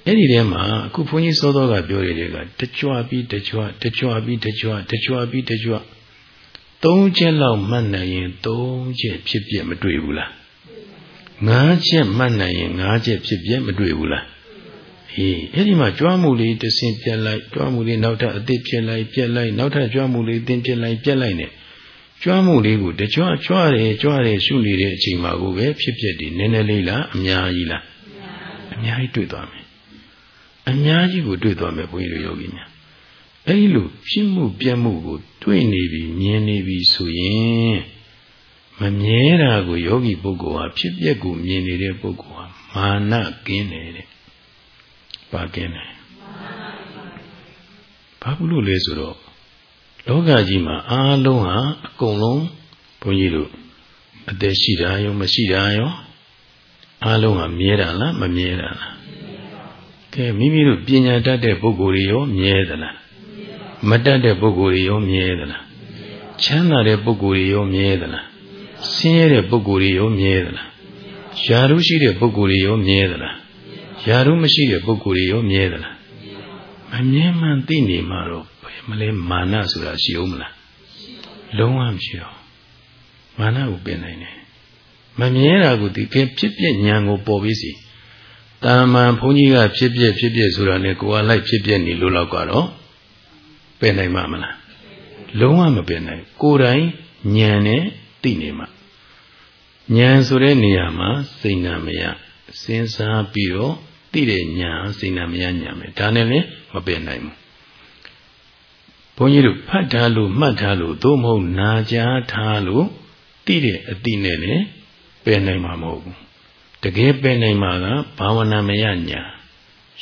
Speaker 1: အဲ့ဒီထဲမှာအခုဘုန်းကြီးစောတော်ကပြောရတဲ့ကတကြွပြီးတကြွတကြွပြီးတကြွတကြွပြီးတကြွသုံးချက်လောက်မှတ်နိုင်ရင်သုံးချက်ဖြစ်ပြမတွေ့ဘူးလား ငါးချက်မှတ်နိုင်ရင်ငါးချက်ဖြစ်ပြမတွေ့ဘူးလားအေးအဲ့ဒီမှာကြွားမှုလေးတစ်ဆင့်ပြက်လိုက်ကြွားမှုလေးနောက်ထပ်အသစ်ဖြစ်လိုက်ပြက်လိုက်နောက်ထပ်ကြွားမှုလေးတင်းပြက်လိုက်ပြက်လိုက်နဲ့ကြွားမှုလေးကိုတကြွကြွားတယ်ကြွားတယ်ရှုနေတဲ့အချိန်မှာကိုပဲဖြစ်ဖြစ်ဒီနည်းနည်းလေးလားအများကြီးလားအများကြီးတွေ့သွားမယ်အများကြီးကိုတွေ့သွားမယ်ဘုန်းကြီးတို့ယောဂီများအဲ့ဒီလိုဖြစ်မှုပြက်မှုကိုတွေ့နေပြီမြင်နေပြီဆိုရင် မမြဲတာကိုယောဂီပုဂ္ဂိုလ်ဟာဖြစ်ပျက်ကိုမြင်နေတဲ့ပုဂ္ဂိုလ်ဟာမာနကင်းတယ်တဲ့။ဘာကင်းလဲ။ဘာဘူးလို့လဲဆိုတော့လောကကြီးမှာအားလုံးဟာအကုန်လုံးဘုန်းကြီးတို့အသက်ရှိတာရောမရှိတာရောအားလုံးဟာမြဲတာလားမမြဲတာလား။ကဲမိမိတို့ပညာတတ်တဲ့ပုဂ္ဂိုလ်တွေရောမြဲသလား။မတတ်တဲ့ပုဂ္ဂိုလ်တွေရောမြဲသလား။ချမ်းသာတဲ့ပုဂ္ဂိုလ်တွေရောမြဲသလား ဆင်းရဲတဲ့ပုဂ္ဂိုလ်တွေရောမြဲသလားယာရုရှိတဲ့ပုဂ္ဂိုလ်တွေရောမြဲသလားယာရုမရှိတဲ့ပုဂ္ဂိုလ်တွေရောမြဲသလားမမြဲမှန်သိနေမှာတော့မလဲမာနဆိုတာရှိအောင်မလားလုံးဝမရှိတော့မာနကိုပင်နိုင်တယ်မမြဲတာကိုဒီကဲဖြစ်ပြညံကိုပေါ်ပြီးစီတာမန်ဘုန်းကြီးကဖြစ်ပြဖြစ်ပြဆိုတာနဲ့ကိုယ်ကလိုက်ဖြစ်ပြနေလို့တော့ကတော့ပင်နိုင်မှာမလားလုံးဝမပင်နိုင်ကိုယ်တိုင်ညံနဲ့သိနေမှာ ဉာဏ်ဆိုတဲ့နေရာမှာစိတ်နာမယစဉ်းစားပြီးတော့သိတဲ့ဉာဏ်စိတ်နာမယဉာဏ်ပဲဒါနဲ့လည်းမပင်နိုင်ဘူးဘုန်းကြီးတို့ဖတ်ထားလို့မှတ်ထားလို့သို့မဟုတ်နာကြားထားလို့သိတဲ့အတိနဲ့လည်းပယ်နိုင်မှာမဟုတ်ဘူးတကယ်ပယ်နိုင်မှာကဘာဝနာမယညာ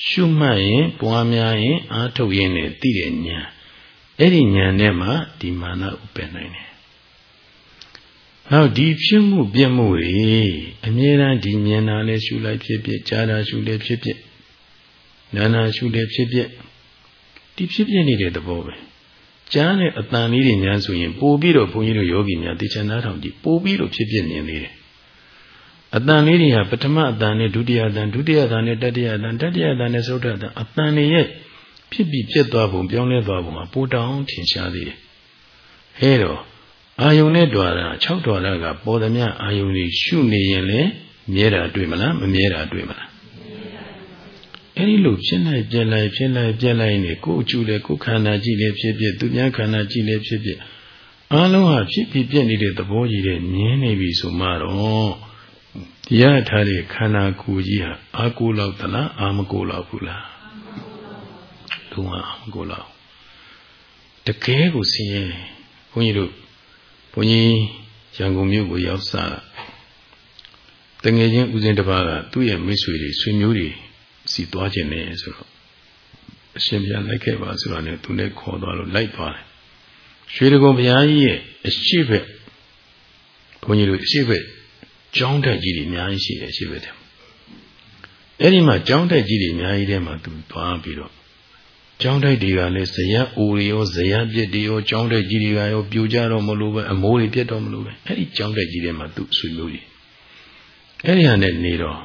Speaker 1: ရှုမှတ်ရင်ပွားများရင်အားထုတ်ရင်လည်းသိတဲ့ညာအဲ့ဒီညာနဲ့မှဒီမာနဥပယ်နိုင်တယ် နောက်ဒီဖြစ်မှုပြက်မှုတွေအမြဲတမ်းဒီမြင်တာလဲရှုလိုက်ဖြစ်ဖြစ်ကြားတာရှုလဲဖြစ်ဖြစ်နာနာရှုလဲဖြစ်ဖြစ်ဒီဖြစ်ဖြစ်နေတဲ့သဘောပဲကြားတဲ့အတန်လေးတွေညာဆိုရင်ပို့ပြီးတော့ဘုန်းကြီးတို့ယောဂီများသိချင်သားထောင်ကြည့်ပို့ပြီးတော့ဖြစ်ဖြစ်မြင်နေတယ်အတန်လေးတွေဟာပထမအတန်နဲ့ဒုတိယအတန်ဒုတိယအတန်နဲ့တတိယအတန်တတိယအတန်နဲ့သုဒ္ဓအတန်အတန်တွေရဲ့ဖြစ်ပြီးပြတ်သွားပုံပြောင်းလဲသွားပုံမှာပိုတောင်းထင်ရှားသေးတယ်ဟဲ့တော့ အာယုန်နဲ့တွာတာ6တွာတာကပေါ်သမျှအာယုန်ကြီးရှုနေရင်လည်းမြဲတာတွေ့မလားမမြဲတာတွေ့မလားအဲ့ဒီလိုဖြစ်လိုက်ပြက်လိုက်ဖြစ်လိုက်ပြက်လိုက်နေကိုယ်အကျူလေကိုယ်ခန္ဓာကြည့်လေဖြစ်ဖြစ်သူများခန္ဓာကြည့်လေဖြစ်ဖြစ်အလုံးဟာဖြစ်ပြီးပြက်နေတဲ့သဘောကြီးတဲ့မြင်နေပြီဆိုမှတော့ရထားတဲ့ခန္ဓာကိုယ်ကြီးဟာအာကိုလောက်သလားအာမကိုလောက်ဘူးလားသူကအာမကိုလောက်တကယ်ကိုဆင်းရဲဘုန်းကြီးတို့ ဘုန်းကြီးရန်ကုန်မြို့ကိုရောက်စားတငယ်ချင်းဦးစင်းတစ်ပါးကသူ့ရဲ့မိတ်ဆွေတွေဆွေမျိုးတွေစီသွားခြင်းနဲ့ဆိုတော့အရှင်ဘုရားလိုက်ခဲ့ပါဆိုတော့လည်းသူနဲ့ခေါ်သွားလို့လိုက်သွားတယ်ရွှေတကုံဘုရားကြီးရဲ့အရှိဘက်ဘုန်းကြီးတို့အရှိဘက်ကျောင်းတက်ကြီးတွေအများကြီးရှိတယ်အရှိဘက်တဲ့အဲ့ဒီမှာကျောင်းတက်ကြီးတွေအများကြီးထဲမှာသူသွားပြီးတော့ ကျောင်းတိုက်တွေကလည်းဇယအိုတွေရောဇယပြစ်တွေရောကျောင်းတိုက်ကြီးတွေကရောပြိုကြတော့မလို့ပဲအမိုးတွေပြတ်တော့မလို့ပဲအဲ့ဒီကျောင်းတိုက်ကြီးတွေမှာသူ့ဆွေမျိုးကြီးအဲ့ဒီဟာနဲ့နေတော့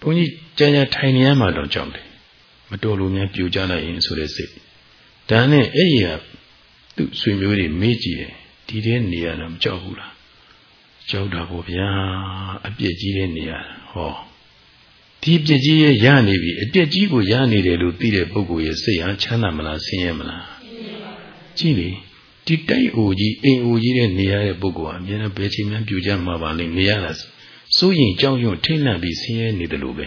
Speaker 1: ဘုန်းကြီးကြာကြာထိုင်နေရမှတော့ကြောက်တယ်မတော်လို့များပြိုကြလိုက်ရင်ဆိုတဲ့စိတ်ဒါနဲ့အဲ့ဒီဟာသူ့ဆွေမျိုးတွေမေးကြည့်တယ်ဒီထဲနေရတာမကြောက်ဘူးလားကြောက်တာပေါ့ဗျာအပြစ်ကြီးတဲ့နေရတာဟော ဒီပြစ်ကြီးရဲ့ရနေပြီအပြစ်ကြီးကိုရနေတယ်လို့သိတဲ့ပုဂ္ဂိုလ်ရဲ့စိတ်ဟာချမ်းသာမလားဆင်းရဲမလားကြည့်လေဒီတိုက်အိုကြီးအိမ်အိုကြီးတဲ့နေရတဲ့ပုဂ္ဂိုလ်ဟာအမြဲတမ်းဘယ်ချိန်မှပြူကြမှာပါလိမ့်နေရတာစိုးရင်ကြောက်ရွံ့ထိတ်လန့်ပြီးဆင်းရဲနေတယ်လို့ပဲ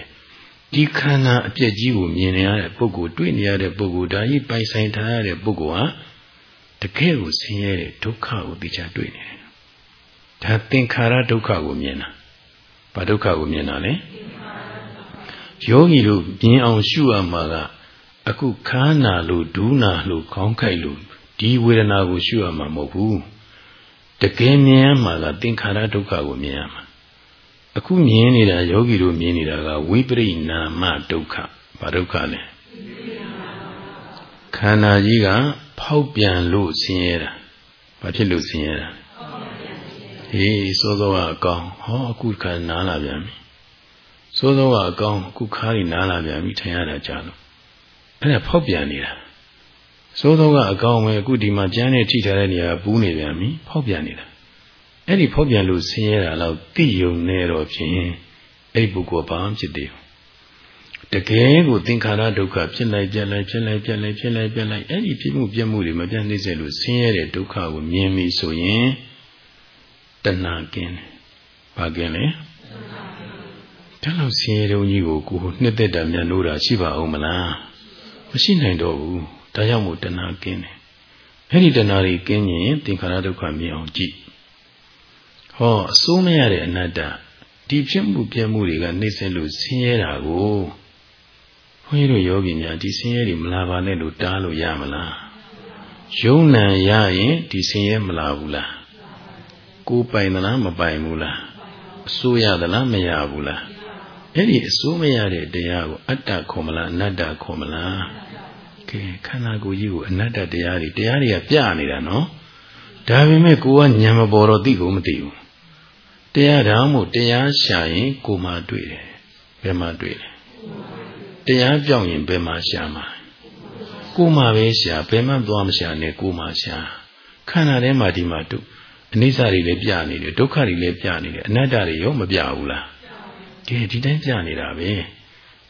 Speaker 1: ဒီခန္ဓာအပြက်ကြီးကိုမြင်နေရတဲ့ပုဂ္ဂိုလ်တွေ့နေရတဲ့ပုဂ္ဂိုလ်ဒါကြီးပိုင်ဆိုင်ထားရတဲ့ပုဂ္ဂိုလ်ဟာတကယ်ကိုဆင်းရဲတဲ့ဒုက္ခကိုသိချတွေ့နေတယ်ဒါသင်္ခါရဒုက္ခကိုမြင်တာဘာဒုက္ခကိုမြင်တာလဲ ယောဂီတို့မြင်အောင်ရှုရမှာကအခုခန္ဓာလို့ဒူးနာလို့ခေါင်းခိုက်လို့ဒီဝေဒနာကို ရှုရမှာမဟုတ်ဘူးတကယ်မြင်ရမှာကသင်္ခါရဒုက္ခကိုမြင်ရမှာအခုမြင်နေတာယောဂီတို့မြင်နေတာကဝိပရိနာမဒုက္ခဘာဒုက္ခလဲခန္ဓာကြီးကဖောက်ပြန်လို့ဆင်းရဲတာဘာဖြစ်လို့ဆင်းရဲတာဟေးစောစောကအကောင်ဟောအခုခါနားလာပြန်ပြီ စောစောကအကောင်အခုခါးကြီးနားလာပြန်ပြီထင်ရတာကြာလို့အဲ့ဒါဖောက်ပြန်နေတာစောစောကအကောင်ပဲအခုဒီမှာကျန်းနေထိထားတဲ့နေရာပူးနေပြန်ပြီဖောက်ပြန်နေတာအဲ့ဒီဖောက်ပြန်လို့ဆင်းရဲတာတော့သိယုံနေတော့ဖြင့်အဲ့ဒီပုဂ္ဂိုလ်ဘာမှဖြစ်သေးဘူးတကယ်ကိုသင်္ခါရဒုက္ခဖြစ်လိုက်ပြက်လိုက်ဖြစ်လိုက်ပြက်လိုက်ဖြစ်လိုက်ပြက်လိုက်အဲ့ဒီဖြစ်မှုပြက်မှုတွေမပြတ်နေစေလို့ဆင်းရဲတဲ့ဒုက္ခကိုမြင်ပြီဆိုရင်တဏှာကင်းတယ်။ဘာကင်းလဲ။ တလောက်ဆင်းရဲတုံးကြီးကိုကိုနှစ်သက်တာမြန်လို့တာရှိပါအောင်မလား။မရှိနိုင်တော့ဘူး။ဒါကြောင့်မို့တဏှာကင်းတယ်။အဲ့ဒီတဏှာတွေကင်းရင်သင်္ခါရဒုက္ခမြင်အောင်ကြည့်။ဟောအစိုးမရတဲ့အနတ္တဒီဖြစ်မှုပြမှုတွေကနှိမ့်ဆက်လို့ဆင်းရဲတာကိုဘုန်းကြီးတို့ယောဂီများဒီဆင်းရဲတွေမလာပါနဲ့လို့တားလို့ရမလားယုံနံရရင်ဒီဆင်းရဲမလာဘူးလားကိုပိုင်သလားမပိုင်ဘူးလားအစိုးရသလားမရဘူးလား အဲ့ဒီအစိုးမရတဲ့တရားကိုအတ္တခေါ်မလားအနတ္တခေါ်မလားကဲခန္ဓာကိုယ်ကြီးကိုအနတ္တတရားတွေတရားတွေကပြနေတာနော်ဒါပေမဲ့ကိုကညံမပေါ်တော့သိကုန်မသိဘူးတရားတော်မို့တရားရှာရင်ကိုမှတွေ့တယ်ဘယ်မှာတွေ့လဲတရားပြောင်းရင်ဘယ်မှာရှာမှာကိုမှပဲရှာဘယ်မှသွားမရှာနဲ့ကိုမှရှာခန္ဓာထဲမှာဒီမှာတို့အနိစ္စတွေလည်းပြနေတယ်ဒုက္ခတွေလည်းပြနေတယ်အနတ္တတွေရောမပြဘူးလား ဒီဒီတိုင်းပြနေတာပဲ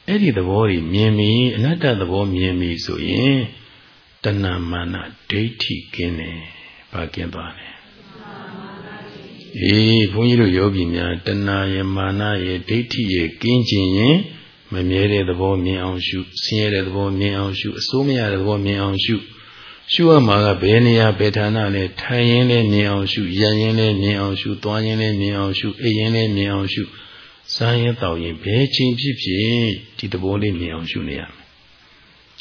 Speaker 1: အဲ့ဒီသဘောတွေမြင်ပြီးအနတ္တသဘောမြင်ပြီးဆိုရင်တဏမာနဒိဋ္ဌိကင်းတယ်ဘာကင်းသွားလဲအေးဘုန်းကြီးတို့ယောဂီများတဏယမာနရဲ့ဒိဋ္ဌိရဲ့ကင်းခြင်းရင်မမြဲတဲ့သဘောမြင်အောင်ရှုဆင်းရဲတဲ့သဘောမြင်အောင်ရှုအစိုးမရတဲ့သဘောမြင်အောင်ရှုရှုရမှာကဘယ်နေရာဘယ်ဌာနလဲထိုင်ရင်လည်းမြင်အောင်ရှုရရင်လည်းမြင်အောင်ရှုသွားရင်လည်းမြင်အောင်ရှုအိပ်ရင်လည်းမြင်အောင်ရှု စားရင်တောက်ရင်ဘယ်ချိန်ဖြစ်ဖြစ်ဒီသဘောလေးမြင်အောင်ရှုနေရမယ်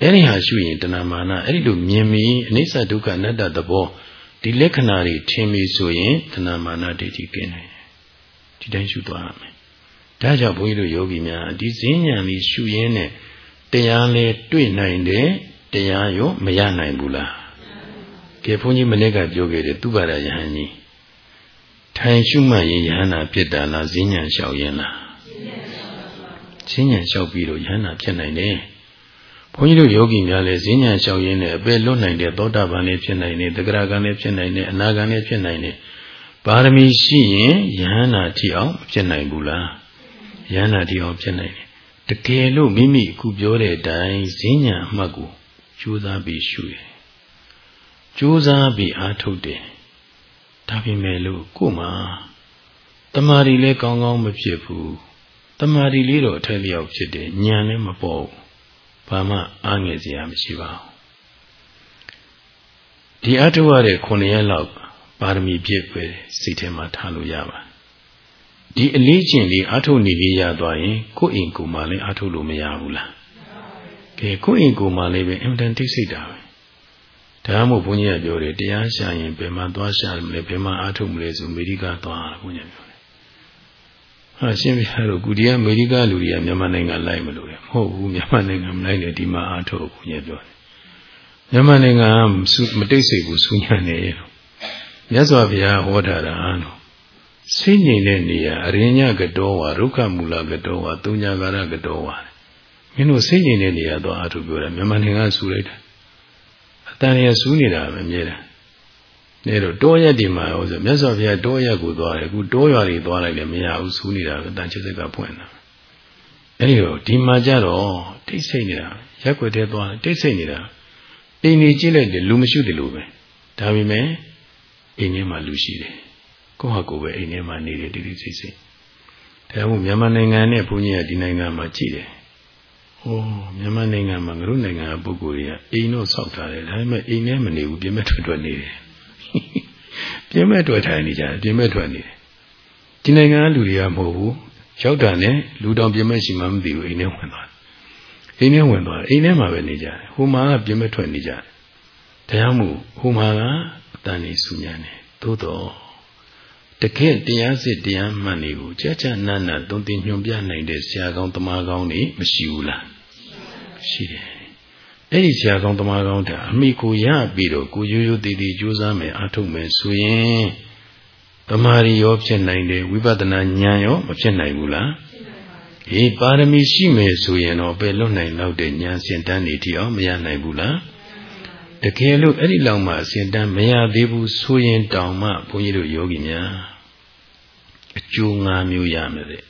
Speaker 1: အဲ့ဒီဟာရှုရင်တဏမာနအဲ့ဒီလိုမြင်ပြီးအနိစ္စဒုက္ခအနတ္တသဘောဒီလက္ခဏာတွေထင်ပြီဆိုရင်တဏမာနဒိဋ္ဌိကင်းတယ်ဒီတိုင်းရှုသွားရမယ်ဒါကြောင့်ဘုန်းကြီးတို့ယောဂီများဒီဈဉ္ဉံလေးရှုရင်းနဲ့တရားလဲတွေ့နိုင်တယ်တရားရောမရနိုင်ဘူးလားကဲဘုန်းကြီးမနေ့ကပြောခဲ့တယ်သူပါရယဟန်ကြီး ထိုင်ရှုမှတ်ရင်ယဟန္တာဖြစ်တာလားဈဉ္ဉံလျှောက်ရင်လားဈဉ္ဉံလျှောက်ပြီးတော့ယဟန္တာဖြစ်နိုင်တယ်ဘုန်းကြီးတို့ယောဂီများလည်းဈဉ္ဉံလျှောက်ရင်းနဲ့အပယ်လွတ်နိုင်တဲ့သောတာပန်လည်းဖြစ်နိုင်တယ်တဂရကံလည်းဖြစ်နိုင်တယ်အနာကံလည်းဖြစ်နိုင်တယ်ပါရမီရှိရင်ယဟန္တာထိအောင်မဖြစ်နိုင်ဘူးလားယဟန္တာထိအောင်ဖြစ်နိုင်တယ်တကယ်လို့မိမိအခုပြောတဲ့အတိုင်းဈဉ္ဉံအမှတ်ကိုကြိုးစားပြီးရှုရကြိုးစားပြီးအားထုတ်တယ် ဒါပေမဲ့လို့ကို့မှာတမာရီလည်းကောင်းကောင်းမဖြစ်ဘူးတမာရီလေးတော့အထက်လျောက်ဖြစ်တယ်ညံလည်းမပေါ်ဘူးဘာမှအားငယ်စရာမရှိပါဘူးဒီအထုရတဲ့9ရက်လောက်ပါရမီပြည့်ပဲစိတ်ထဲမှာထားလို့ရပါဒီအလေးကျင့်လေးအထုနေလေးရသွားရင်ကိုယ့်အိမ်ကိုယ်မှလည်းအထုလို့မရဘူးလားကဲကိုယ့်အိမ်ကိုယ်မှလည်းပဲအင်တန်တိတ်ဆိတ်တာပဲ ဒါမှမဟုတ်ဘုန်းကြီးကပြောတယ်တရားရှာရင်ဘယ်မှာသွားရှာမလဲဘယ်မှာအထုမလဲဆိုအမေရိကသွားဘုန်းကြီးပြောတယ်ဟာရှင်ပြတို့ကုတီကအမေရိကလူတွေကမြန်မာနိုင်ငံလိုက်မလို့တယ်မဟုတ်ဘူးမြန်မာနိုင်ငံမလိုက်နဲ့ဒီမှာအထုဘုန်းကြီးပြောတယ်မြန်မာနိုင်ငံကမတိတ်ဆိတ်ဘူးဆူညံ့နေရဲ့မြတ်စွာဘုရားဟောထားတာနော်စိတ်ငြိမ်တဲ့နေရာအရိညာကတောဝါရုက္ခမူလကတောဝါတုညာကာရကတောဝါမင်းတို့စိတ်ငြိမ်တဲ့နေရာတော့အထုပြောတယ်မြန်မာနိုင်ငံကဆူလိုက်တာအ တန်ရဆူနေတာပဲမြဲတယ်နေတော့တောရက်ဒီမှာဟောဆိုမြတ်စွာဘုရားတောရက်ကိုသွားတယ်အခုတောရွာတွေသွားလိုက်လည်းမရဘူးဆူနေတာပဲတန်ချစ်စက်ကပွင့်တာအဲဒီတော့ဒီမှာကြတော့တိတ်ဆိတ်နေတာရက်ွက်တဲ့သွားတိတ်ဆိတ်နေတာအိမ်ကြီးကြည့်လိုက်တယ်လူမရှိတယ်လို့ပဲဒါပေမဲ့အိမ်ထဲမှာလူရှိတယ်ကိုယ့်ဟာကိုယ်ပဲအိမ်ထဲမှာနေတယ်တိတိစိတ်စိတ်ဒါမှမဟုတ်မြန်မာနိုင်ငံနဲ့ဘုန်းကြီးကဒီနိုင်ငံမှာကြည့်တယ် ဟိုမြန်မာနိုင်ငံမှာငါတို့နိုင်ငံကပုဂ္ဂိုလ်တွေကအိမ်တော့ဆောက်ထားတယ်ဒါပေမဲ့အိမ်ထဲမနေဘူးပြင်မဲ့ထွက်ထွက်နေတယ်ပြင်မဲ့ထွက်ထိုင်နေကြတယ်ပြင်မဲ့ထွက်နေတယ်ဒီနိုင်ငံကလူတွေကမဟုတ်ဘူးရောက်တာနဲ့လူတောင်ပြင်မဲ့ရှိမှမသိဘူးအိမ်ထဲဝင်သွားအိမ်ထဲဝင်သွားအိမ်ထဲမှာပဲနေကြတယ်ဟိုမှာကပြင်မဲ့ထွက်နေကြတယ်တရားမှုဟိုမှာကအတန်နေဆူညံတယ်သို့တော့ တကယ်တရားစစ်တရားမှန်တွေကိုကြာကြာနာနာသုံးသင်ညွှန်ပြနိုင်တဲ့ဆရာကောင်းတမန်ကောင်းတွေမရှိဘူးလားရှိတယ်အဲ့ဒီဆရာကောင်းတမန်ကောင်းတာအမိကိုရပြီးတော့ကိုရိုးရိုးတည်တည်ကြိုးစားမယ်အထုတ်မယ်ဆိုရင်တမာရီရောဖြစ်နိုင်တယ်ဝိပဿနာဉာဏ်ရောမဖြစ်နိုင်ဘူးလားအေးပါရမီရှိမယ်ဆိုရင်တော့ပဲလွတ်နိုင်တော့တဲ့ဉာဏ်စင်တန်းနေတိအောင်မရနိုင်ဘူးလားတကယ်လို့အဲ့ဒီလောက်မှအစင်တန်းမရသေးဘူးဆိုရင်တောင်မှဘုန်းကြီးတို့ယောဂီများ အကျိုး၅မျိုးရမယ်တဲ့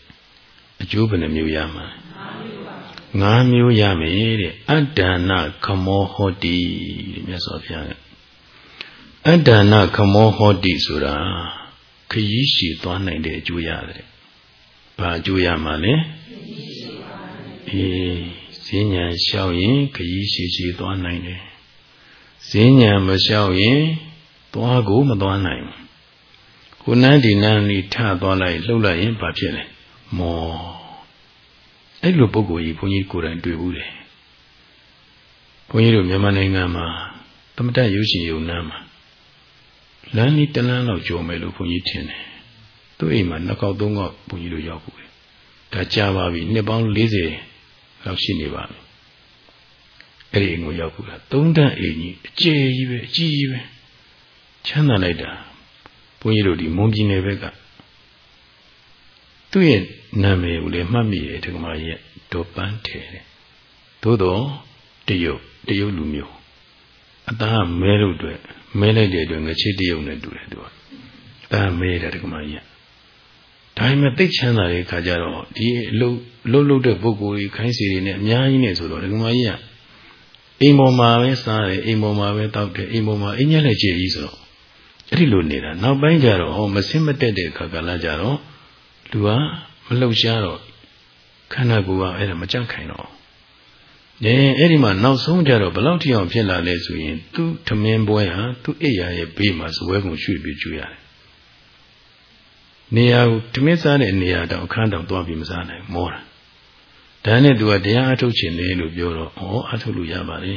Speaker 1: အကျိုးဘယ်နှမျိုးရမှာ၅မျိုးရမယ်တဲ့အတ္တနာခမောဟောတိတဲ့မြတ်စွာဘုရားကအတ္တနာခမောဟောတိဆိုတာခရီးရှည်သွားနိုင်တဲ့အကျိုးရတယ်ဘာအကျိုးရမှာလဲအေးဈဉ္ညာလျှောက်ရင်ခရီးရှည်ရှည်သွားနိုင်တယ်ဈဉ္ညာမလျှောက်ရင်သွားကိုမသွားနိုင်ဘူး ကိုနန်းဒီနန်းလေးထသွားလိုက်လှုပ်လိုက်ရင်ဘာဖြစ်လဲမောအဲ့လိုပုံကိုယ်ကြီးဘုန်းကြီးကိုယ်တိုင်တွေ့ဘူးတယ်ဘုန်းကြီးတို့မြန်မာနိုင်ငံမှာသမတရုပ်ရှင်ယုံနာမှာလမ်းလေးတလန်းလောက်ကျော်မယ်လို့ဘုန်းကြီးထင်တယ်သူ့အိမ်မှာနှစ်ကောက်သုံးကောက်ဘုန်းကြီးတို့ရောက်ဘူးဒါကြာပါပြီနှစ်ပေါင်း40လောက်ရှိနေပါပြီအဲ့ဒီအိမ်ကိုရောက်ဘူးလားသုံးတန်းအိမ်ကြီးအကျယ်ကြီးပဲအကြီးကြီးပဲချမ်းသာလိုက်တာ ဘုန်းကြီးတို့ဒီမွန်ပြည်နယ်ဘက်ကသူ့ရဲ့နာမည်ကိုလည်းမှတ်မိတယ်ဒီကမာကြီးဒေါ်ပန်းထဲတယ်သို့တော့တရုတ်တရုတ်လူမျိုးအသားမဲလို့အတွက်မဲလိုက်တဲ့အတွက်ငချစ်တရုတ်နဲ့တူတယ်သူကအသားမဲတယ်ဒီကမာကြီးဒါပေမဲ့သိချမ်းသာတဲ့ခါကျတော့ဒီအလုတ်လှုပ်လှုပ်တဲ့ပုဂ္ဂိုလ်ကြီးခိုင်းစီတွေနဲ့အများကြီးနဲ့ဆိုတော့ဒီကမာကြီးကအိမ်ပေါ်မှာပဲစားတယ်အိမ်ပေါ်မှာပဲတောက်တယ်အိမ်ပေါ်မှာအင်းညက်လက်ကြည့်ကြီးဆိုတော့ အဲ့ဒီလိုနေတာနောက်ပိုင်းကျတော့ဟောမစင်မတက်တဲ့အခါကလည်းကြတော့လူကမလှုပ်ရှားတော့ခန္ဓာကိုယ်ကအဲ့ဒါမကြန့်ခိုင်တော့အဲအဲ့ဒီမှာနောက်ဆုံးကြတော့ဘလောက်ထိအောင်ဖြစ်လာလဲဆိုရင်သူ့ထမင်းပွဲဟာသူ့အိယာရဲ့ဘေးမှာဇပွဲကုန်ရွှေ့ပြီးကျွေးရတယ်နေရာကိုထမင်းစားတဲ့နေရာတော့အခန်းတောင်သွားပြီးမစားနိုင်မောတာဒါနဲ့သူကတရားအထုတ်ခြင်းလေလို့ပြောတော့ဩအထုတ်လို့ရပါလေ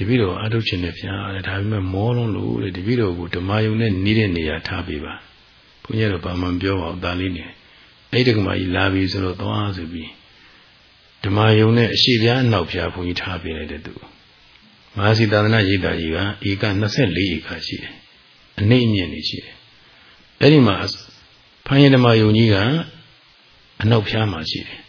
Speaker 1: တပည့်တော်အထုတ်ခြင်းနဲ့ဖျားတယ်ဒါပေမဲ့မောလုံးလို့တဲ့တပည့်တော်ကိုဓမ္မယုံနဲ့နီးတဲ့နေရာထားပေးပါဘုန်းကြီးတော့ဘာမှမပြောပါဘူးဒါလေးနေအဲ့ဒီကမှကြီးလာပြီဆိုတော့သွားဆိုပြီးဓမ္မယုံနဲ့အရှိပြားအနောက်ပြားဘုန်းကြီးထားပေးလိုက်တဲ့သူမဟာစီသာသနာရိပ်တာကြီးကဧက24ဧကရှိတယ်အနှိမ့်အမြင့်နေရှိတယ်အဲ့ဒီမှာဖိုင်းရဓမ္မယုံကြီးကအနောက်ပြားမှာရှိတယ်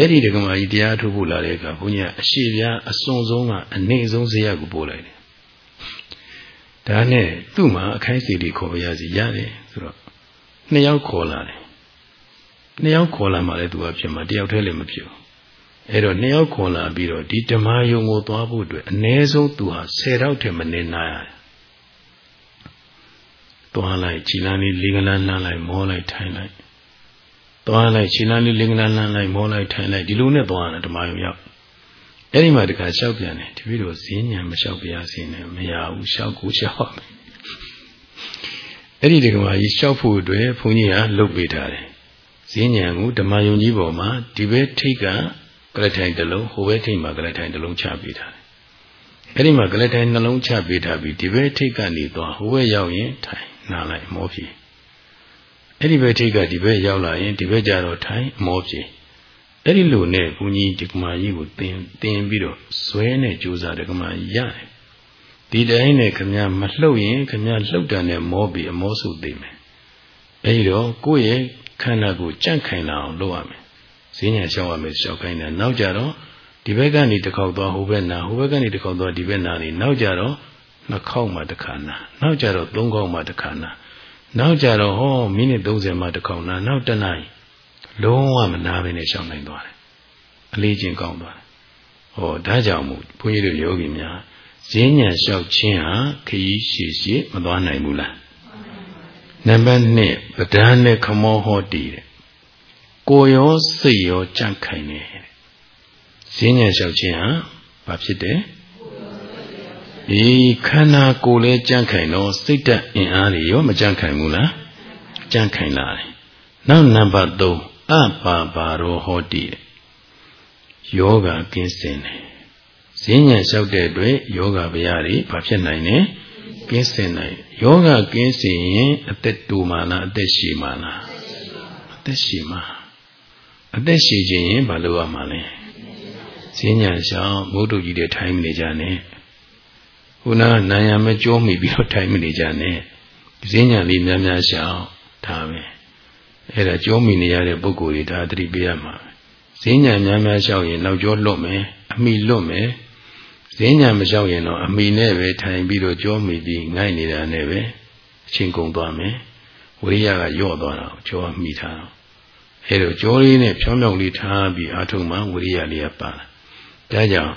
Speaker 1: အဲ့ဒီဒကမာကြီးတရားထုတ်ဖို့လာတဲ့အခါဘုန်းကြီးကအရှိပြားအစွန်ဆုံးကအနှိမ့်ဆုံးဇေယျကိုပို့လိုက်တယ်ဒါနဲ့သူ့မှာအခိုင်းစီတွေခေါ်ပြရစီရတယ်ဆိုတော့နှစ်ယောက်ခေါ်လာတယ်နှစ်ယောက်ခေါ်လာမှလည်းသူကဖြစ်မှာတယောက်တည်းလည်းမဖြစ်ဘူးအဲ့တော့နှစ်ယောက်ခေါ်လာပြီးတော့ဒီဓမ္မယုံကိုသွားဖို့အတွက်အ ਨੇ ဆုံးသူဟာ10တောက်ထက်မနည်းနာရတယ်သွားလိုက်ခြေလမ်းလေးလေးကလန်းလှမ်းလိုက်မောလိုက်ထိုင်လိုက် သွားလိုက်ခြေလမ်းလေးလေးကလန်းလှမ်းလိုက်မောလိုက်ထိုင်လိုက်ဒီလိုနဲ့သွားတာဓမ္မယုံရောက်အဲ့ဒီမှာတခါလျှောက်ပြန်တယ်တပည့်တော်ဈဉ္ဉံမလျှောက်ပြရစေနဲ့မရဘူးလျှောက်ကိုလျှောက်မယ်အဲ့ဒီတက္ကမကြီးလျှောက်ဖို့အတွက်ဘုန်းကြီးကလှုပ်ပေးထားတယ်ဈဉ္ဉံကိုဓမ္မယုံကြီးပေါ်မှာဒီဘက်ထိတ်ကကလထိုင်တစ်လုံးဟိုဘက်ထိတ်မှာကလထိုင်တစ်လုံးချပေးထားတယ်အဲ့ဒီမှာကလထိုင်နှလုံးချပေးထားပြီးဒီဘက်ထိတ်ကနေသွားဟိုဘက်ရောက်ရင်ထိုင်နားလိုက်မောပြေ အဲ့ဒီဘက်ထိတ်ကဒီဘက်ရောက်လာရင်ဒီဘက်ကျတော့ထိုင်မောပြေအဲ့ဒီလိုနဲ့ဘုန်းကြီးဒီကမာကြီးကိုသင်သင်ပြီးတော့ဇွဲနဲ့ကြိုးစားတယ်ကမာကြီးရတယ်ဒီတိုင်းနဲ့ခမည်းမလှုပ်ရင်ခမည်းလှုပ်တယ်နဲ့မောပြီးအမောစုသိမယ်အဲ့ဒီတော့ကိုယ့်ရဲ့ခန္ဓာကိုကြန့်ခိုင်လာအောင်လုပ်ရမယ်ဈဉ္ညာလျှောက်ရမယ်လျှောက်ခိုင်းတယ်နောက်ကြတော့ဒီဘက်ကနေတစ်ခေါက်သွားဟိုဘက်နာဟိုဘက်ကနေတစ်ခေါက်သွားဒီဘက်နာနေနောက်ကြတော့နှစ်ခေါက်မှတစ်ခါနာနောက်ကြတော့သုံးခေါက်မှတစ်ခါနာ နောက်ကြတော့ဟောမိနစ်30မှတစ်ခေါက်နာနောက်တနားလုံးဝမနာဘဲနဲ့ရှောင်နိုင်သွားတယ်အလေးချင်းကောင်းသွားတယ်ဟောဒါကြောင့်မို့ဘုန်းကြီးတို့ယောဂီများဈဉ္ညာလျှောက်ခြင်းဟာခရီးရှည်ရှည်မသွားနိုင်ဘူးလားနံပါတ်1ပဒန်းနဲ့ခမောဟောတီတဲ့ကိုရောစိတ်ရောကြန့်ခိုင်နေတယ်ဈဉ္ညာလျှောက်ခြင်းဟာဘာဖြစ်တယ် ဒီခန္ဓာကိုယ်လည်းကြန့်ခိုင်တော့စိတ်တက်အင်အားတွေရောမကြန့်ခိုင်ဘူးလားကြန့်ခိုင်လာတယ်နောက်နံပါတ်3အပါပါရောဟောတိယောဂကင်းစင်တယ်ဈဉ္ဉံလျှောက်တဲ့အတွက်ယောဂဗျာတွေဘာဖြစ်နိုင်လဲကင်းစင်နိုင်ယောဂကင်းစင်ရင်အသက်တူမာလားအသက်ရှည်မာလားအသက်ရှည်မာအသက်ရှည်ခြင်းရင်ဘာလို့ရမှာလဲဈဉ္ဉံလျှောက်မုဒ္ဒကြီးတွေထိုင်နေကြနဲ့ ခုနကနာယံမကြောမိပြီးတော့ထိုင်မနေကြနဲ့ဈဉ္ဉံလေးများများရှောက်ထားပဲအဲ့ဒါကြောမိနေရတဲ့ပုဂ္ဂိုလ်တွေဒါသတိပေးရမှာဈဉ္ညာများများလျှောက်ရင်နောက်ကျောလွတ်မယ်အမိလွတ်မယ်ဈဉ္ညာမလျှောက်ရင်တော့အမိနဲ့ပဲထိုင်ပြီးတော့ကြောမိပြီးငိုက်နေတာနဲ့ပဲအချင်းကုန်သွားမယ်ဝိရိယကယော့သွားတော့ကြောမိထားတော့အဲ့တော့ကြောလေးနဲ့ဖြောင်းဖြောင်းလေးထားပြီးအာထုံမှဝိရိယလေးကပါလာဒါကြောင့်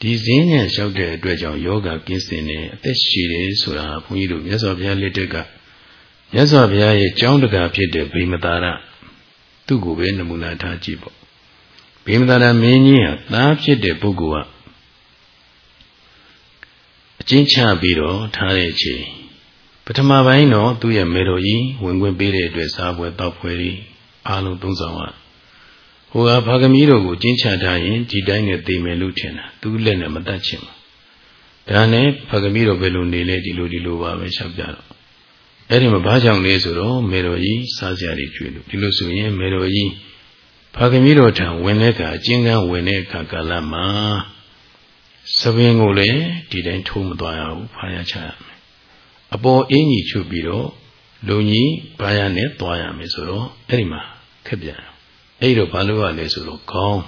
Speaker 1: ဒီဈဉ္ညာလျှောက်တဲ့အတွက်ကြောင့်ယောဂကင်းစင်နေအသက်ရှည်တယ်ဆိုတာဘုန်းကြီးတို့မြတ်စွာဘုရားလက်ထက်ကမြတ်စွာဘုရားရဲ့ကြောင်းတကာဖြစ်တဲ့ဗိမတာရသူ့ကိုပဲနမူနာထားကြည့်ပေါ့ဗိမတာရမင်းကြီးဟာသားဖြစ်တဲ့ပုဂ္ဂိုလ်ကအကျဉ်းချပြီးတော့ထားတဲ့အချိန်ပထမပိုင်းတော့သူ့ရဲ့မေတော်ကြီးဝင်ခွင့်ပေးတဲ့အတွက်စားပွဲတောက်ပွဲတွေအားလုံးသုံးဆောင်ဟာ ဟိုကဘာကမီးတော်ကိုကျင်းချထားရင်ဒီတိုင်းနဲ့သိမယ်လို့ထင်တာသူ့လက်နဲ့မတတ်ချင်ဘူးဒါနဲ့ဘာကမီးတော်ဘယ်လိုနေလဲဒီလိုဒီလိုပါပဲရှောက်ကြတော့အဲ့ဒီမှာဘာကြောင့်လဲဆိုတော့မေတော်ကြီးစားစရာတွေကျွေးလို့ဒီလိုဆိုရင်မေတော်ကြီးဖခင်ကြီးတော်ထံဝင်တဲ့အခါအကျဉ်းကန်းဝင်တဲ့အခါကာလမှာသပင်ကိုလည်းဒီတိုင်းထိုးမသွားရဘူးဖာရချရမယ်အပေါ်အင်းကြီးချုပ်ပြီးတော့လုံကြီးဘာရနဲ့သွားရမယ်ဆိုတော့အဲ့ဒီမှာခက်ပြန် အဲ့ဒီတော့ဘာလို့ရလဲဆိုတော့ခေါင်း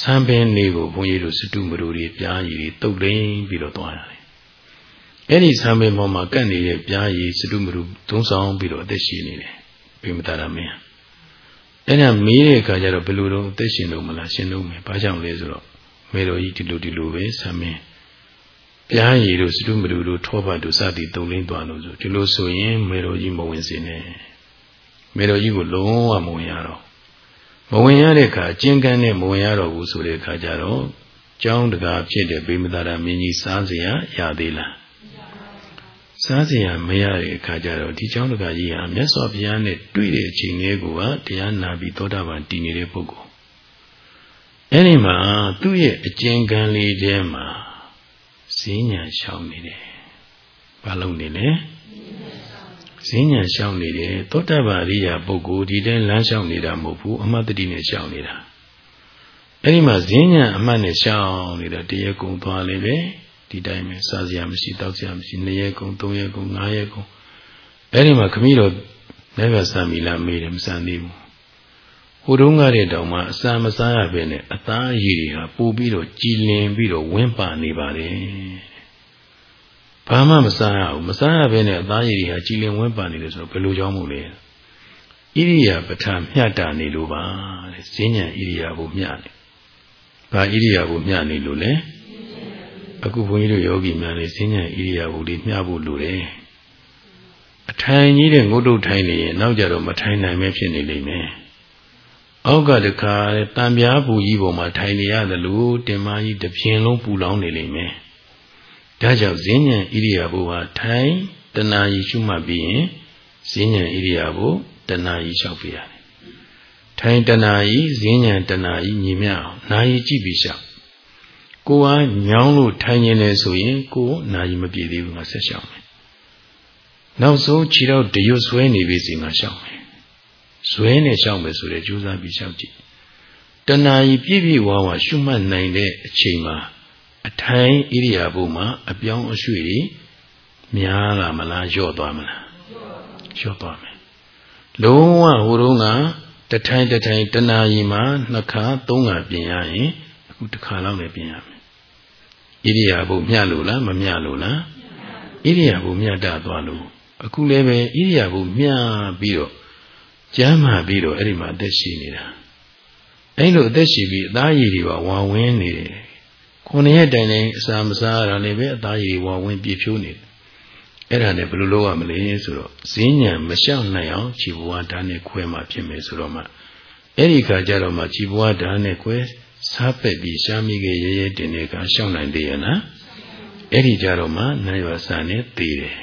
Speaker 1: ဆံပင်လေးကိုဘုန်းကြီးတို့စတုမတူတွေပြားရည်တွေတုတ်လိမ့်ပြီးတော့သွားရတယ်အဲ့ဒီဆံပင်ပေါ်မှာကန့်နေတဲ့ပြားရည်စတုမတုသုံးဆောင်ပြီးတော့အသက်ရှင်နေတယ်ဘိမတာရမင်းအဲ့ဒါမေးတဲ့အခါကျတော့ဘယ်လိုတော့အသက်ရှင်လို့မလားရှင်လို့မယ်ဘာကြောင့်လဲဆိုတော့မေတော်ကြီးဒီလိုဒီလိုပဲဆံမင်းပြားရည်တို့စတုမတုတို့ထောပတ်တို့စသည်တုံလင်းသွားလို့ဆိုဒီလိုဆိုရင်မေတော်ကြီးမဝင်စေနဲ့မေတော်ကြီးကိုလုံးဝမဝင်ရတော့ မဝင်ရတဲ့အခါအကျဉ်းကန်းနဲ့မဝင်ရတော့ဘူးဆိုတဲ့အခါကျတော့ကြောင်းတကာဖြစ်တဲ့ဗိမသာရမင်းကြီးစားစရာရသေးလားစားစရာမရတဲ့အခါကျတော့ဒီကြောင်းတကာကြီးဟာမြတ်စွာဘုရားနဲ့တွေ့တဲ့အချိန်လေးကိုကတရားနာပြီးသောတာပန်တည်နေတဲ့ပုဂ္ဂိုလ်အဲ့ဒီမှာသူ့ရဲ့အကျဉ်းကန်းလေးထဲမှာဈဉ္ညာရှောင်နေတယ်ဘာလို့နေလဲ ဈဉ္ညာရှောင်နေတယ်သောတာပန်အရိယာပုဂ္ဂိုလ်ဒီတိုင်းလမ်းရှောင်နေတာမဟုတ်ဘူးအမတ်တတိနဲ့ရှောင်နေတာ။အဲ့ဒီမှာဈဉ္ညာအမှတ်နဲ့ရှောင်နေတာတရေကုံသွားလေပဲ။ဒီတိုင်းပဲစားစရာမရှိတောက်စရာမရှိနှစ်ရက်ကုန်သုံးရက်ကုန်ငါးရက်ကုန်အဲ့ဒီမှာခမည်းတော်လည်းပဲစံမီလာမေးတယ်မစံသေးဘူးဟိုတုန်းကတဲ့တောင်မှအစာမစားရပဲနဲ့အသားရည်တွေဟာပိုပြီးတော့ကြည်လင်ပြီးတော့ဝင်းပါနေပါတယ် ဘာမှမစားရဘူးမစားရပဲနဲ့အသားရည်တွေဟာကြည်လင်ဝင်းပါနေတယ်ဆိုတော့ဘယ်လိုကြောင့်မို့လဲဣရိယာပဋ္ဌာမျှတာနေလို့ပါတဲ့ဈဉ္ဉံဣရိယာကိုမျှနေဘာဣရိယာကိုမျှနေလို့လဲအခုဘုန်းကြီးတို့ယောဂီများလည်းဈဉ္ဉံဣရိယာပုလေးမျှဖို့လိုတယ်အထိုင်ကြီးတဲ့ငုတ်တုတ်ထိုင်နေရင်နောက်ကြတော့မထိုင်နိုင်မဲဖြစ်နေလိမ့်မယ်အောက်ကတခါတံပြားပူကြီးပေါ်မှာထိုင်နေရတယ်လို့တင်မကြီးတစ်ပြင်းလုံးပူလောင်နေလိမ့်မယ် ဒါကြောင့်ဈဉ္ဉံဣရိယာပုဟာထိုင်တဏှာကြီးရှုမှတ်ပြီးရင်ဈဉ္ဉံဣရိယာပုတဏှာကြီးလျှောက်ပြရတယ်ထိုင်တဏှာကြီးဈဉ္ဉံတဏှာကြီးညီမြအောင်နာယီကြည့်ပြီးလျှောက်ကိုကညောင်းလို့ထိုင်နေတယ်ဆိုရင်ကိုနာယီမပြေသေးဘူးငါဆက်လျှောက်မယ်နောက်ဆုံးခြေတော့တရွတ်ဆွဲနေပြီစီမှာလျှောက်မယ်ဇွဲနဲ့လျှောက်မယ်ဆိုတဲ့ကြိုးစားပြီးလျှောက်ကြည့်တဏှာကြီးပြည့်ပြည့်ဝဝရှုမှတ်နိုင်တဲ့အချိန်မှာ အထိုင်ဣရိယာပုမှာအပြောင်းအရွှေ့တွေများလာမလားလျော့သွားမလားလျော့သွားမယ်လုံးဝဟိုတုန်းကတထိုင်တထိုင်တဏှာကြီးမှာနှစ်ခါသုံးခါပြင်ရရင်အခုတစ်ခါလောက်လည်းပြင်ရမယ်ဣရိယာပုမျှလို့လားမမျှလို့လားဣရိယာပုမျှတသွားလို့အခုလည်းပဲဣရိယာပုမျှပြီးတော့ကျမ်းမာပြီးတော့အဲ့ဒီမှာအသက်ရှိနေတာအဲ့လိုအသက်ရှိပြီးအသားရည်တွေပါဝါဝင်းနေတယ် ခုနှစ်ရက်တိုင်တိုင်အစာမစားရလည်းပဲအသားရည်ဝါဝင်းပြည့်ဖြိုးနေတယ်အဲ့ဒါနဲ့ဘယ်လိုလုပ်ရမလဲဆိုတော့ဈဉ္ဉံမလျှောက်နိုင်အောင်ခြေဘဝဓာတ်နဲ့ခွဲမှဖြစ်မယ်ဆိုတော့မှအဲ့ဒီခါကျတော့မှခြေဘဝဓာတ်နဲ့ခွဲစားပက်ပြီးရှားမိခဲ့ရဲရဲတင်တဲ့ကရှောက်နိုင်သေးရဲ့နော်အဲ့ဒီကြတော့မှနာယောစာနဲ့သိတယ်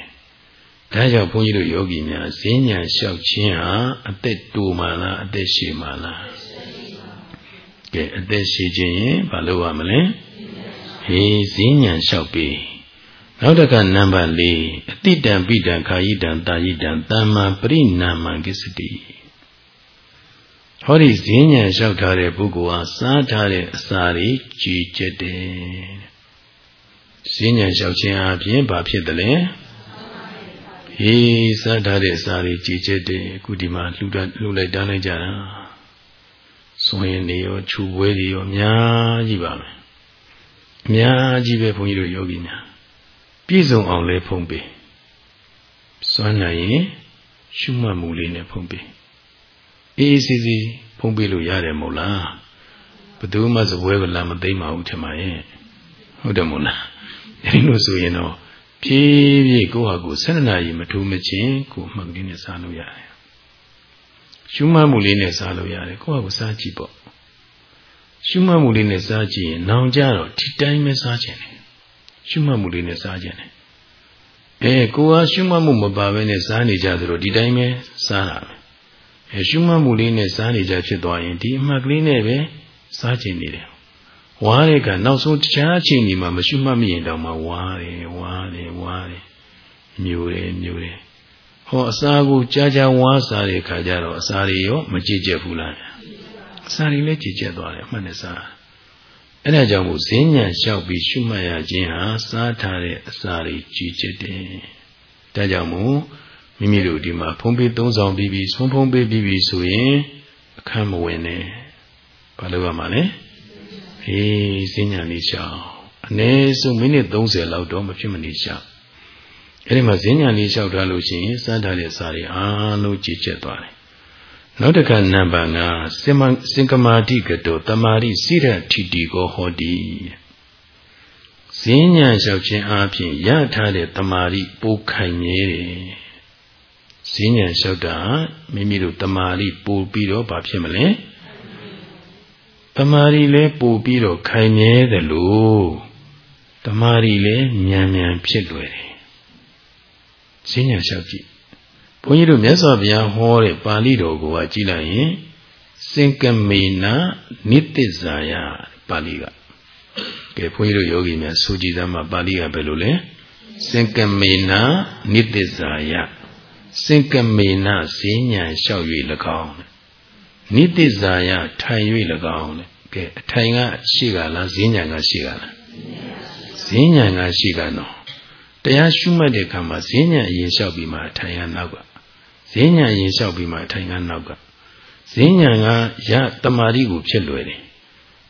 Speaker 1: ဒါကြောင့်ဘုန်းကြီးတို့ယောဂီများဈဉ္ညာလျှောက်ခြင်းဟာအသက်တူမှလားအသက်ရှည်မှလားကဲအသက်ရှည်ခြင်းရင်ဘာလုပ်ရမလဲ ဟေးဈဉ္ညာလျှောက်ပြီးနောက်တစ်ခါနံပါတ်၄အတိတံပိတံခာယိတံတာယိတံတမ္မာပရိနာမံကိစ္စတိဟောဒီဈဉ္ညာလျှောက်ထားတဲ့ပုဂ္ဂိုလ်ဟာစားထားတဲ့အစာတွေကြည်ကျက်တယ်ဈဉ္ညာလျှောက်ခြင်းအပြင်ဘာဖြစ်တယ်လဲဟေးစားထားတဲ့စာတွေကြည်ကျက်တယ်အခုဒီမှာလှူတလှူလိုက်တန်းလိုက်ကြတာစွန်ရင်နေရောခြူပွဲတွေရောအများကြီးပါပဲ အများကြီးပဲဘုန်းကြီးတို့ယောဂီများပြည့်စုံအောင်လဲဖုံးပေးစွမ်းနိုင်ရင်ရှုမှတ်မှုလေးနဲ့ဖုံးပေးအေးအေးစီစီဖုံးပေးလို့ရတယ်မို့လားဘယ်သူမှစပွဲကလာမသိမ့်ပါဘူးထင်ပါရဲ့ဟုတ်တယ်မို့လားအဲဒီလိုဆိုရင်တော့ဖြည်းဖြည်းကိုယ့်ဟာကိုယ်၁၂နာရီမထိုးမချင်းကိုမှတ်ကလေးနဲ့စားလို့ရတယ်ရှုမှတ်မှုလေးနဲ့စားလို့ရတယ်ကိုယ့်ဟာကိုယ်စားကြည့်ပေါ့ ရှုမှတ်မှုလေးနဲ့စားကြည့်ရင်နောင်ကြတော့ဒီတိုင်းပဲစားခြင်းတယ်ရှုမှတ်မှုလေးနဲ့စားခြင်းတယ်အဲကိုယ်ဟာရှုမှတ်မှုမပါဘဲနဲ့စားနေကြသလိုဒီတိုင်းပဲစားတာပဲအဲရှုမှတ်မှုလေးနဲ့စားနေကြဖြစ်သွားရင်ဒီအမှတ်ကလေးနဲ့ပဲစားခြင်းနေတယ်ဝါးတဲ့ကနောက်ဆုံးတခြားအချိန်ဒီမှာမရှိမှမရင်တောင်မှဝါးတယ်ဝါးတယ်ဝါးတယ်မျိုးတယ်မျိုးတယ်ဟောအစာကိုကြာကြာဝါးစားတဲ့ခါကျတော့အစာတွေရောမကြည်ကြက်ဘူးလားအ စာတွေလည်းကြည်ကြက်သွားတယ်အမှန်နဲ့စားအဲ့ဒါကြောင့်မို့ဈဉ္ညာလျှောက်ပြီးရှုမှတ်ရခြင်းဟာစားထားတဲ့အစာတွေကြည်ကြက်တယ်ဒါကြောင့်မို့မိမိတို့ဒီမှာဖုံးပေးသုံးဆောင်ပြီးပြီးဆုံးဖုံးပေးပြီးပြီးဆိုရင်အခမ်းမဝင်နဲ့ဘာလို့ရမှာလဲအေးစဉ္ညာလေးရှောင်အနည်းဆုံးမိနစ်30လောက်တော့မဖြစ်မနေရှောင်အဲ့ဒီမှာစဉ္ညာလေးရှောက်ထားလို့ရှိရင်စမ်းထားတဲ့စာတွေအားလုံးကြည်ကျက်သွားတယ် နောက်တစ်ခါနံပါတ်5စင်မစင်ကမာတိကတောတမာရိစိရထိတိကိုဟောတိစဉ္ညာလျှောက်ခြင်းအပြင်ရထားတဲ့တမာရိပိုခိုင်မြဲတယ်စဉ္ညာလျှောက်တာမိမိတို့တမာရိပိုပြီးတော့ဘာဖြစ်မလဲတမာရီလည်းပို့ပြီးတော့ခိုင်မြဲတယ်လို့တမာရီလည်းဉာဏ်ဉာဏ်ဖြစ်လွယ်တယ်ဈဉ္ညာလျှောက်ကြည့် ဘုန်းကြီးတို့မြတ်စွာဘုရားဟောတဲ့ပါဠိတော်ကိုကြည့်လိုက်ရင်စင်ကမေနနိတ္တဇာယပါဠိကကဲဘုန်းကြီးတို့ယောဂီများဆိုကြည်သားမှာပါဠိကဘယ်လိုလဲစင်ကမေနနိတ္တဇာယစင်ကမေနဈဉ္ညာလျှောက်၍၎င်းနိတိဇာယထိုင်၍၎င်းလေကဲအထိုင်ကရှိကလားဈဉ္ညာကရှိကလားဈဉ္ညာကရှိကနော်တရားရှုမှတ်တဲ့အခါမှာဈဉ္ညာအရင်လျှောက်ပြီးမှအထိုင်ကနောက်က ဈဉ္ညာအရင်လျှောက်ပြီးမှအထိုင်ကနောက်ကဈဉ္ညာကရတမာရီကိုဖြစ်လွယ်တယ်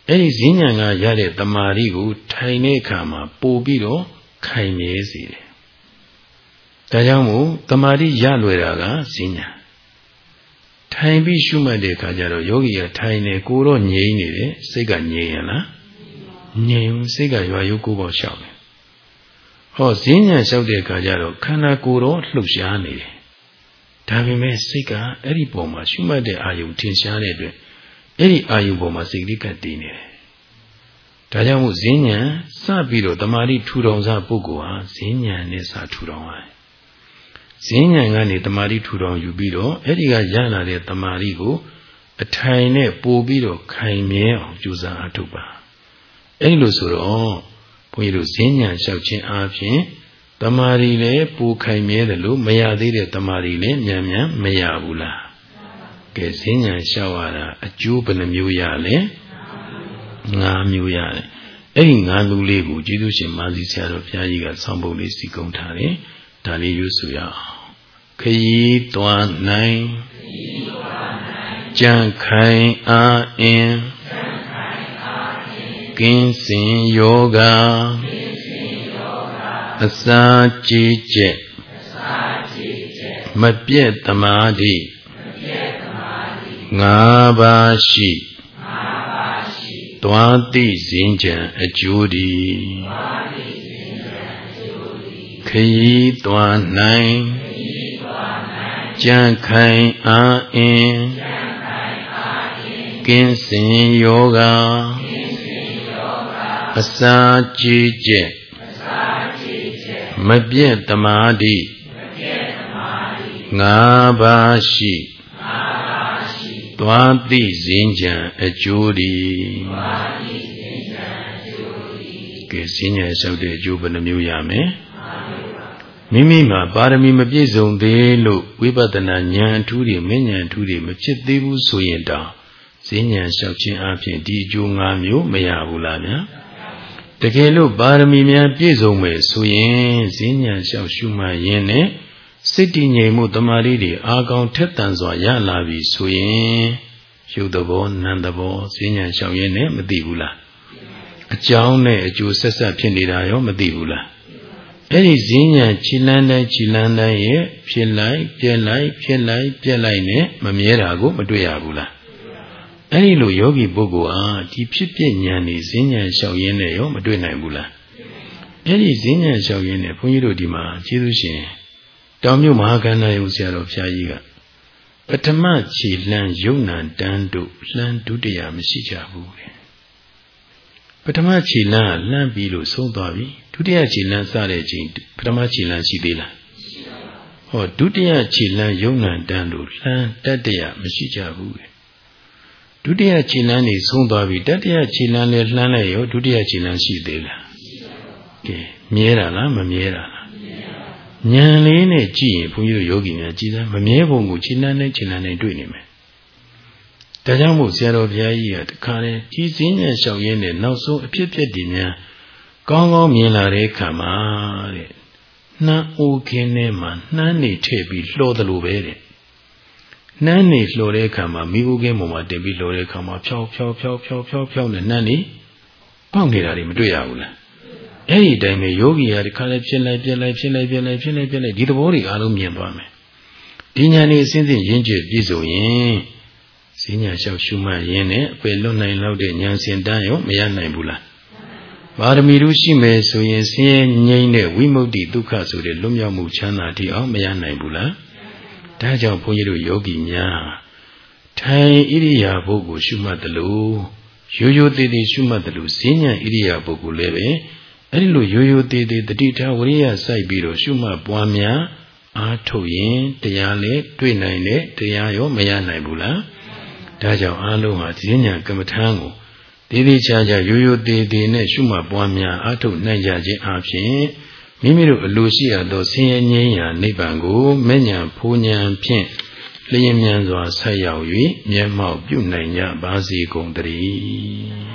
Speaker 1: အဲ့ဒီဈဉ္ညာကရတဲ့တမာရီကို ထိုင်တဲ့အခါမှာပို့ပြီးတော့ခိုင်မြဲစေတယ်ဒါကြောင့်မို့တမာရီရလွယ်တာကဈဉ္ညာထိုင်ပြီးရှုမှတ်တဲ့အခါကျတော့ယောဂီကထိုင်နေကိုတော့ငြိမ်နေတယ်စိတ်ကငြိမ်ရလားငြိမ်ဘူးစိတ်ကရွာရုပ်ကိုပေါ့ရှောက်တယ်ဟောဈဉ္ညာလျှောက်တဲ့အခါကျတော့ခန္ဓာကိုယ်တော့လှုပ်ရှားနေတယ် ဒါပေမဲ့စိတ်ကအဲ့ဒီပုံမှာရှုမှတ်တဲ့အာယုံထင်ရှားတဲ့အတွက်အဲ့ဒီအာယုံပုံမှာစိတ်ကလေးကတည်နေတယ်ဒါကြောင့်မို့ဈဉ္ဉံစပြီးတော့တမာတိထူထောင်စားပုဂ္ဂိုလ်ဟာဈဉ္ဉံနဲ့စထူထောင်ရတယ်ဈဉ္ဉံကနေတမာတိထူထောင်ယူပြီးတော့အဲ့ဒီကရလာတဲ့တမာတိကိုအထိုင်နဲ့ပို့ပြီးတော့ခိုင်မြဲအောင်ကြိုးစားအထုတ်ပါအဲ့လိုဆိုတော့ဘုန်းကြီးတို့ဈဉ္ဉံလျှောက်ခြင်းအားဖြင့် တမာရီလည်းပူခိုင်မြဲတယ်လို့မရသေးတဲ့တမာရီလည်းမြန်မြန်မရဘူးလားကဲဈဉ္ဉံလျှောက်ရတာအကျိုးဘယ်နှမျိုးရလဲ၅မျိုးရတယ်အဲ့ဒီ၅လူလေးကိုကျေးဇူးရှင်မာစီဆရာတော်ဘုရားကြီးကဆောင်းပုတ်လေးစီကုံထားတယ်ဒါလေးရွတ်ဆိုရအောင်ခยีတွားနိုင်ကြံခိုင်အားအင်းကင်းစင်ယောဂ အစာကြည်ကျက်မပြည့်တမာတိငါးပါးရှိသွားသိစဉ်ကြံအကျိုးဒီခยีသွားနိုင်ကြံခိုင်အားအင်းကင်းစင်ယောဂအစာကြည်ကျက် မပြည့်တမာတိငါးပါးရှိသွားသိစဉ်ကြံအကျိုးဒီကဲစဉ်ကြံလျှောက်တဲ့အကျိုးဘယ်နှမျိုးရမလဲမိမိမှာပါရမီမပြည့်စုံသေးလို့ဝိပဿနာဉာဏ်အထူးတွေမဉဏ်အထူးတွေမဖြစ်သေးဘူးဆိုရင်တောင်ဈဉ္ဉံလျှောက်ခြင်းအပြင်ဒီအကျိုး၅မျိုးမရဘူးလားဗျာ တကယ်လို့ပါရမီများပြည့်စုံမယ်ဆိုရင်ဈဉ္ဉံလျှောက်ရှုမှတ်ရင်းနဲ့စိတ်တည်ငြိမ်မှုတမာရီတွေအာကောင်ထက်တန်စွာရလာပြီဆိုရင်ရုပ်သဘောနာမ်သဘောဈဉ္ဉံလျှောက်ရင်းနဲ့မသိဘူးလားအကြောင်းနဲ့အကျိုးဆက်ဆက်ဖြစ်နေတာရောမသိဘူးလားအဲ့ဒီဈဉ္ဉံခြိလန်းတိုင်းခြိလန်းတိုင်းရဲ့ဖြစ်လိုက်ပြက်လိုက်ဖြစ်လိုက်ပြက်လိုက်နဲ့မမြဲတာကိုမတွေ့ရဘူးလား အဲ့ဒီလိုယောဂီပုဂ္ဂိုလ်အားဒီဖြစ်ပြဉာဏ်นี่ဈဉ္ဉံလျှောက်ရင်းနဲ့ရောမတွေ့နိုင်ဘူးလားအဲ့ဒီဈဉ္ဉံလျှောက်ရင်းနဲ့ဘုန်းကြီးတို့ဒီမှာကျေးဇူးရှင်တောင်မြို့မဟာကန္နာယုဆရာတော်ဘုရားကြီးကပထမခြေလှမ်းယုံနံတန်းတို့လှမ်းဒုတိယမရှိကြဘူးတဲ့ပထမခြေလှမ်းကလှမ်းပြီးလို့ဆုံးသွားပြီဒုတိယခြေလှမ်းစတဲ့ချိန်ပထမခြေလှမ်းရှိသေးလားဟောဒုတိယခြေလှမ်းယုံနံတန်းတို့လှမ်းတတရမရှိကြဘူးတဲ့ ဒုတိယခြေလှမ်းနေဆုံးသွားပြီတတိယခြေလှမ်းလည်းလှမ်းလိုက်ရောဒုတိယခြေလှမ်းရှိသေးလားကဲမြဲတာလားမမြဲတာလားဉာဏ်လေးနဲ့ကြည့်ရင်ဘုန်းကြီးတို့ယောဂီများကြည်သားမမြဲပုံကိုခြေလှမ်းနဲ့ခြေလှမ်းနဲ့တွေ့နေမယ်ဒါကြောင့်မို့ဆရာတော်ဘုရားကြီးကတခါလေဒီစင်းနဲ့လျှောက်ရင်းနဲ့နောက်ဆုံးအဖြစ်ဖြစ်တည်များကောင်းကောင်းမြင်လာတဲ့အခါမှာတဲ့နှမ်းအိုးခင်းထဲမှာနှမ်းနေထည့်ပြီးလှော်တယ်လို့ပဲတဲ့ နှမ်းနေလှော်တဲ့အခါမှာမိဘူးကင်းပေါ်မှာတင်ပြီးလှော်တဲ့အခါမှာဖြောက်ဖြောက်ဖြောက်ဖြောက်ဖြောက်ဖြောက်နဲ့နှမ်းနေပေါက်နေတာတွေမတွေ့ရဘူးလားအဲ့ဒီတိုင်းပဲယောဂီကဒီခါလေးဖြစ်လိုက်ပြက်လိုက်ဖြစ်လိုက်ပြက်လိုက်ဖြစ်လိုက်ပြက်လိုက်ဒီသဘောတွေအားလုံးမြင်သွားမယ်ဒီညာနေအစဉ်စဉ်ရင်းကျက်ပြည့်စုံရင်ဈဉ္ညာလျှောက်ရှုမှတ်ရင်းနဲ့အပယ်လွတ်နိုင်လောက်တဲ့ဉာဏ်စင်တန်းရောမရနိုင်ဘူးလားပါရမီတို့ရှိမယ်ဆိုရင်ဆင်းရဲငြိမ်းတဲ့ဝိမု ക്തി ဒုက္ခဆိုတဲ့လွတ်မြောက်မှုချမ်းသာတိအောင်မရနိုင်ဘူးလား ဒါကြောင့်ဘုန်းကြီးတို့ယောဂီများထိုင်ဣရိယာပုကိုရှုမှတ်တယ်လို့ရိုးရိုးသေးသေးရှုမှတ်တယ်လို့ဈဉ္ညာဣရိယာပုကိုလည်းပဲအဲ့ဒီလိုရိုးရိုးသေးသေးတတိထားဝရိယစိုက်ပြီးတော့ရှုမှတ်ပွားများအားထုတ်ရင်တရားလည်းတွေ့နိုင်တဲ့တရားရောမရနိုင်ဘူးလားဒါကြောင့်အားလုံးဟာဈဉ္ညာကမ္မထံကိုတည်တည်ချာချာရိုးရိုးသေးသေးနဲ့ရှုမှတ်ပွားများအားထုတ်နိုင်ကြခြင်းအပြင် မိမိတို့အလိုရှိရသောဆင်းရဲငြိမ်းရာနိဗ္ဗာန်ကိုမဲ့ညာဖူးညာဖြင့်လျင်မြန်စွာဆက်ရောက်၍မျက်မှောက်ပြုနိုင်ကြပါစေကုန်တည်း